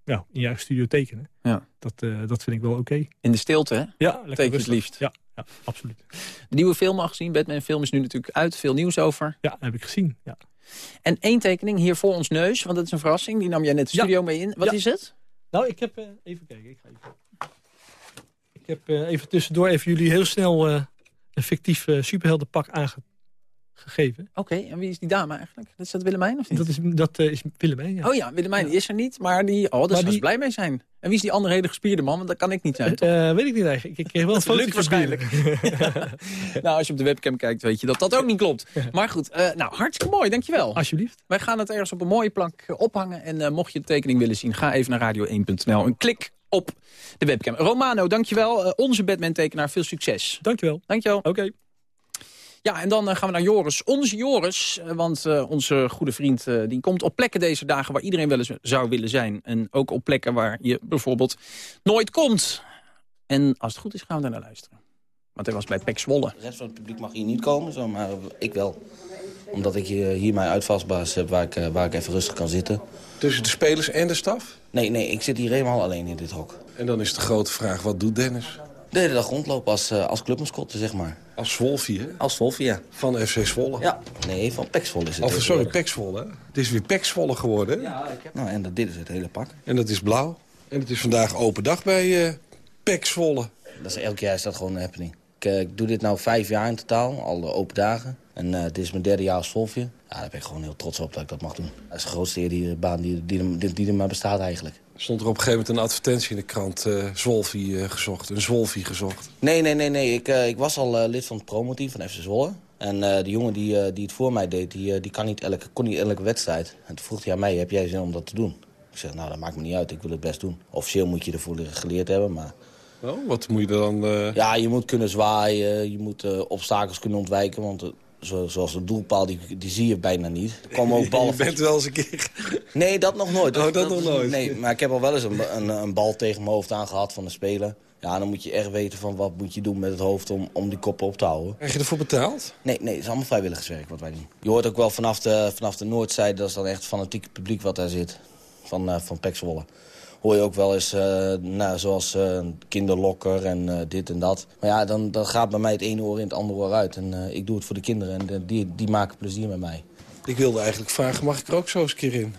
ja, in je eigen studio tekenen. Ja. Dat, eh, dat vind ik wel oké. In de stilte, hè? Ja, lekker het liefst. Ja, ja, absoluut. De nieuwe film al gezien, Batman film is nu natuurlijk uit, veel nieuws over. Ja, heb ik gezien, ja. En één tekening hier voor ons neus, want dat is een verrassing. Die nam jij net de Ja. studio mee in. Wat Ja. is het? Nou, ik heb... eh, even kijken, ik ga even... Ik heb eh, even tussendoor even jullie heel snel een fictief superheldenpak aangegeven. Oké, en wie is die dame eigenlijk? Dat is dat Willemijn of niet? Dat is, dat, eh, is Willemijn, ja. Oh ja, Willemijn is er niet, maar die... Oh, daar zou ze die- blij mee zijn. En wie is die andere hele gespierde man? Want dat kan ik niet zijn, toch? Eh, weet ik niet eigenlijk. Ik kreeg wel een foto waarschijnlijk. nou, als je op de webcam kijkt, weet je dat dat ook niet klopt. Maar goed, eh, nou, hartstikke mooi, dankjewel. Alsjeblieft. Wij gaan het ergens op een mooie plank eh, ophangen. En eh, mocht je de tekening willen zien, ga even naar radio1.nl en klik op de webcam. Romano, dankjewel. Eh, onze Batman-tekenaar, veel succes. Dankjewel. Dankjewel. Oké. Ja, en dan eh, gaan we naar Joris. Onze Joris, eh, want eh, onze goede vriend eh, die komt op plekken deze dagen... waar iedereen wel eens zou willen zijn. En ook op plekken waar je bijvoorbeeld nooit komt. En als het goed is, gaan we daar naar luisteren. Want hij was bij Pek Zwolle. De rest van het publiek mag hier niet komen, zo, maar ik wel. Omdat ik hier, mijn uitvalsbaas heb waar ik, waar ik even rustig kan zitten. Tussen de spelers en de staf? Nee, nee, ik zit hier helemaal alleen in dit hok. En dan is de grote vraag, wat doet Dennis? De hele dag rondlopen als, uh, als clubmascotte, zeg maar. Als Zwolfie, hè? Als Zwolfie, ja. Van FC Zwolle? Ja, nee, van Pek Zwolle is het. Of, sorry, Pek Zwolle. Het is weer Pek Zwolle geworden, hè? Ja, ik heb... Nou, en dat, dit is het hele pak. En dat is blauw. En het is vandaag open dag bij uh, Pek Zwolle. Dat is, elk jaar is dat gewoon een happening. Ik, uh, ik doe dit nu vijf jaar in totaal, al de open dagen. En uh, dit is mijn derde jaar als Zwolfje. Ja, daar ben ik gewoon heel trots op dat ik dat mag doen. Dat is de grootste eer die, baan die, die, die, die er maar bestaat eigenlijk. Stond er op een gegeven moment een advertentie in de krant, uh, Zwolfie uh, gezocht, een Zwolfie gezocht? Nee, nee, nee, nee. Ik, uh, ik was al lid van het promoteam van FC Zwolle. En de jongen die, die het voor mij deed, die, die kan niet elke, kon niet elke wedstrijd. En toen vroeg hij aan mij, heb jij zin om dat te doen? Ik zeg, nou, dat maakt me niet uit, ik wil het best doen. Officieel moet je ervoor geleerd hebben, maar... Oh, wat moet je dan... Ja, je moet kunnen zwaaien, je moet obstakels kunnen ontwijken, want... Zo, zoals de doelpaal, die, die zie je bijna niet. Er komen ook ballen je bent wel eens een keer... Nee, dat nog nooit. Oh, dat, dat nog nooit? Nee, maar ik heb al wel eens een, een, een, bal tegen mijn hoofd aangehad van een speler. Ja, dan moet je echt weten van wat moet je doen met het hoofd om, om die koppen op te houden. Krijg je ervoor betaald? Nee, nee, het is allemaal vrijwilligerswerk wat wij doen. Je hoort ook wel vanaf de, vanaf de noordzijde, dat is dan echt het fanatieke publiek wat daar zit. Van, uh, van Pek Zwolle. Hoor je ook wel eens, uh, nou, zoals uh, kinderlokker en dit en dat. Maar ja, dan, dan gaat bij mij het ene oor in het andere oor uit. En ik doe het voor de kinderen en de, die, die maken plezier met mij. Ik wilde eigenlijk vragen, mag ik er ook zo eens een keer in?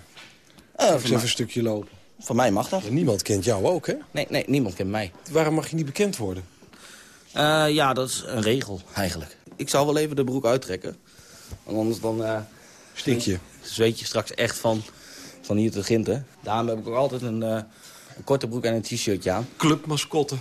Even een stukje lopen. Van mij mag dat. Ja, niemand kent jou ook, hè? Nee, nee, niemand kent mij. Waarom mag je niet bekend worden? Ja, dat is een regel, eigenlijk. Ik zal wel even de broek uittrekken. Want anders dan... Stik je? Zweet je straks echt van, van hier te ginten. Daarom heb ik ook altijd een, uh, een korte broek en een t-shirtje aan. Clubmascotte.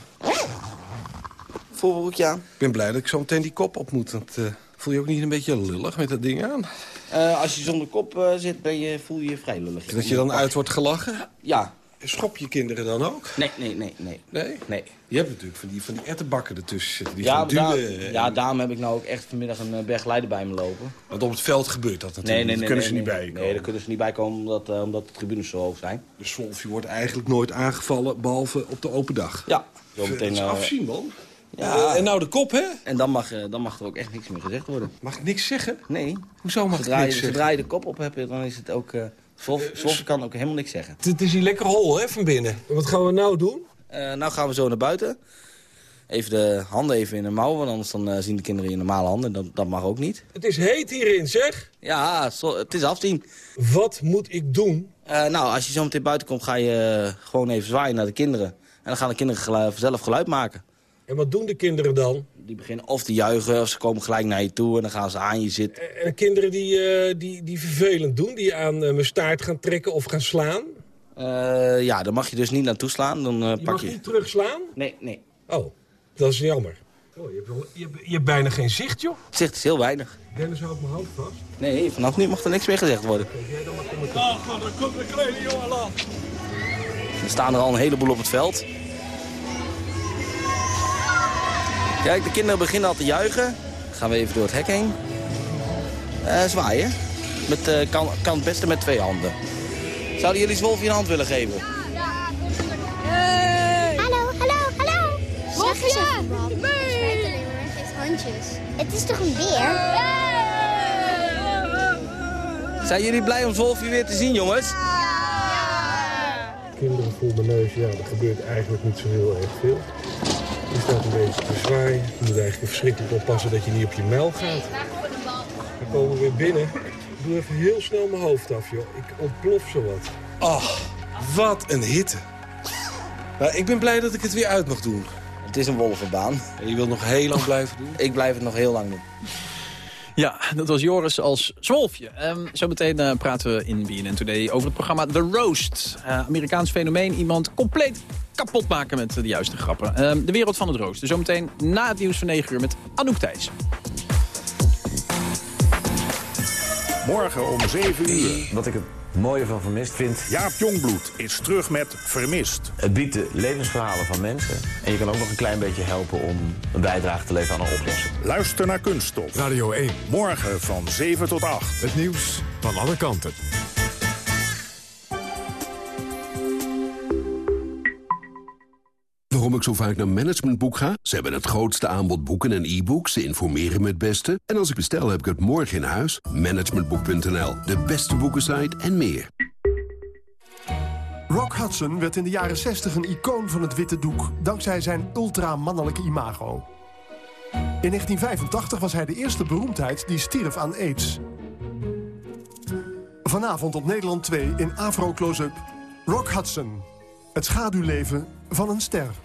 Voorbroekje aan. Ik ben blij dat ik zo meteen die kop op moet. Want, voel je ook niet een beetje lullig met dat ding aan? Uh, als je zonder kop uh, zit, ben je, voel je je vrij lullig. Dat je dan uit wordt gelachen? Ja. Schop je kinderen dan ook? Nee, nee, nee. Nee? nee? nee. Je hebt natuurlijk van die, van die ettenbakken ertussen zitten. Die ja, daar, ja, daarom heb ik nou ook echt vanmiddag een berg leider bij me lopen. Want op het veld gebeurt dat natuurlijk nee, nee, nee, kunnen nee, ze niet bij Nee, daar kunnen ze niet bij komen omdat, uh, omdat de tribunes zo hoog zijn. Dus Swolfje wordt eigenlijk nooit aangevallen, behalve op de open dag? Ja. Zo meteen, uh, afzien, man. Ja. Uh, en nou de kop, hè? En dan mag, dan mag er ook echt niks meer gezegd worden. Mag ik niks zeggen? Nee. Hoezo mag zodra ik niks je, zeggen? Zodra je de kop op hebt, dan is het ook... Uh, Zwolf kan ook helemaal niks zeggen. Het is hier lekker hol, hè, van binnen. Wat gaan we nou doen? Uh, nou gaan we zo naar buiten. Even de handen even in de mouw, want anders dan, uh, zien de kinderen in normale handen. Dat, dat mag ook niet. Het is heet hierin, zeg. Ja, zo, het is afzien. Wat moet ik doen? Uh, nou, als je zo meteen buiten komt, ga je gewoon even zwaaien naar de kinderen. En dan gaan de kinderen geluid, zelf geluid maken. En wat doen de kinderen dan? Die beginnen of te juichen, of ze komen gelijk naar je toe en dan gaan ze aan je zitten. En kinderen die, uh, die, die vervelend doen, die aan uh, mijn staart gaan trekken of gaan slaan? Uh, ja, dan mag je dus niet naartoe slaan. Dan, je pak mag je niet terugslaan? Nee, nee. Oh, dat is jammer. Oh, je, hebt wel, je, hebt, je, hebt, bijna geen zicht, joh. Zicht is heel weinig. Dennis houdt mijn hoofd vast. Nee, vanaf nu mag er niks meer gezegd worden. Jij dan maar commentaar. Oh, er komt een kleine jongen aan. Er staan er al een heleboel op het veld. Kijk, de kinderen beginnen al te juichen. Dan gaan we even door het hek heen. Uh, zwaaien. Met, uh, kan, kan het beste met twee handen. Zouden jullie Zwolfje een hand willen geven? Ja, hey. Hallo, hallo, hallo. Zeg eens even wat. Nee. alleen maar, geeft handjes. Het is toch een beer? Zijn jullie blij om Zwolfje weer te zien, jongens? Ja. Kinderen voelen mijn neus, ja, er gebeurt eigenlijk niet zo heel erg veel. Je staat een beetje te zwaaien. Je moet eigenlijk verschrikkelijk oppassen dat je niet op je mijl gaat. We komen weer binnen. Ik doe even heel snel mijn hoofd af, joh. Ik ontplof zowat. Ach, wat een hitte. Nou, ik ben blij dat ik het weer uit mag doen. Het is een wolvenbaan. En je wilt nog heel lang blijven doen? Ik blijf het nog heel lang doen. Ja, dat was Joris als Zwolfje. Um, zometeen uh, praten we in BNN Today over het programma The Roast. Uh, Amerikaans fenomeen, iemand compleet kapot maken met de juiste grappen. Um, de wereld van het roosten. Zometeen na het nieuws van 9 uur met Anouk Thijs. Morgen om 7 uur. Wat ik het mooie van Vermist vind... Jaap Jongbloed is terug met Vermist. Het biedt de levensverhalen van mensen. En je kan ook nog een klein beetje helpen om een bijdrage te leveren aan een oplossing. Luister naar Kunststof. Radio 1. Morgen van 7 tot 8. Het nieuws van alle kanten. Waarom ik zo vaak naar Managementboek ga? Ze hebben het grootste aanbod boeken en e-books. Ze informeren me het beste. En als ik bestel, heb ik het morgen in huis. Managementboek.nl, de beste boekensite en meer. Rock Hudson werd in de jaren 60 een icoon van het witte doek... dankzij zijn ultramannelijke imago. In 1985 was hij de eerste beroemdheid die stierf aan aids. Vanavond op Nederland 2 in Afro Close-up. Rock Hudson. Het schaduwleven van een ster.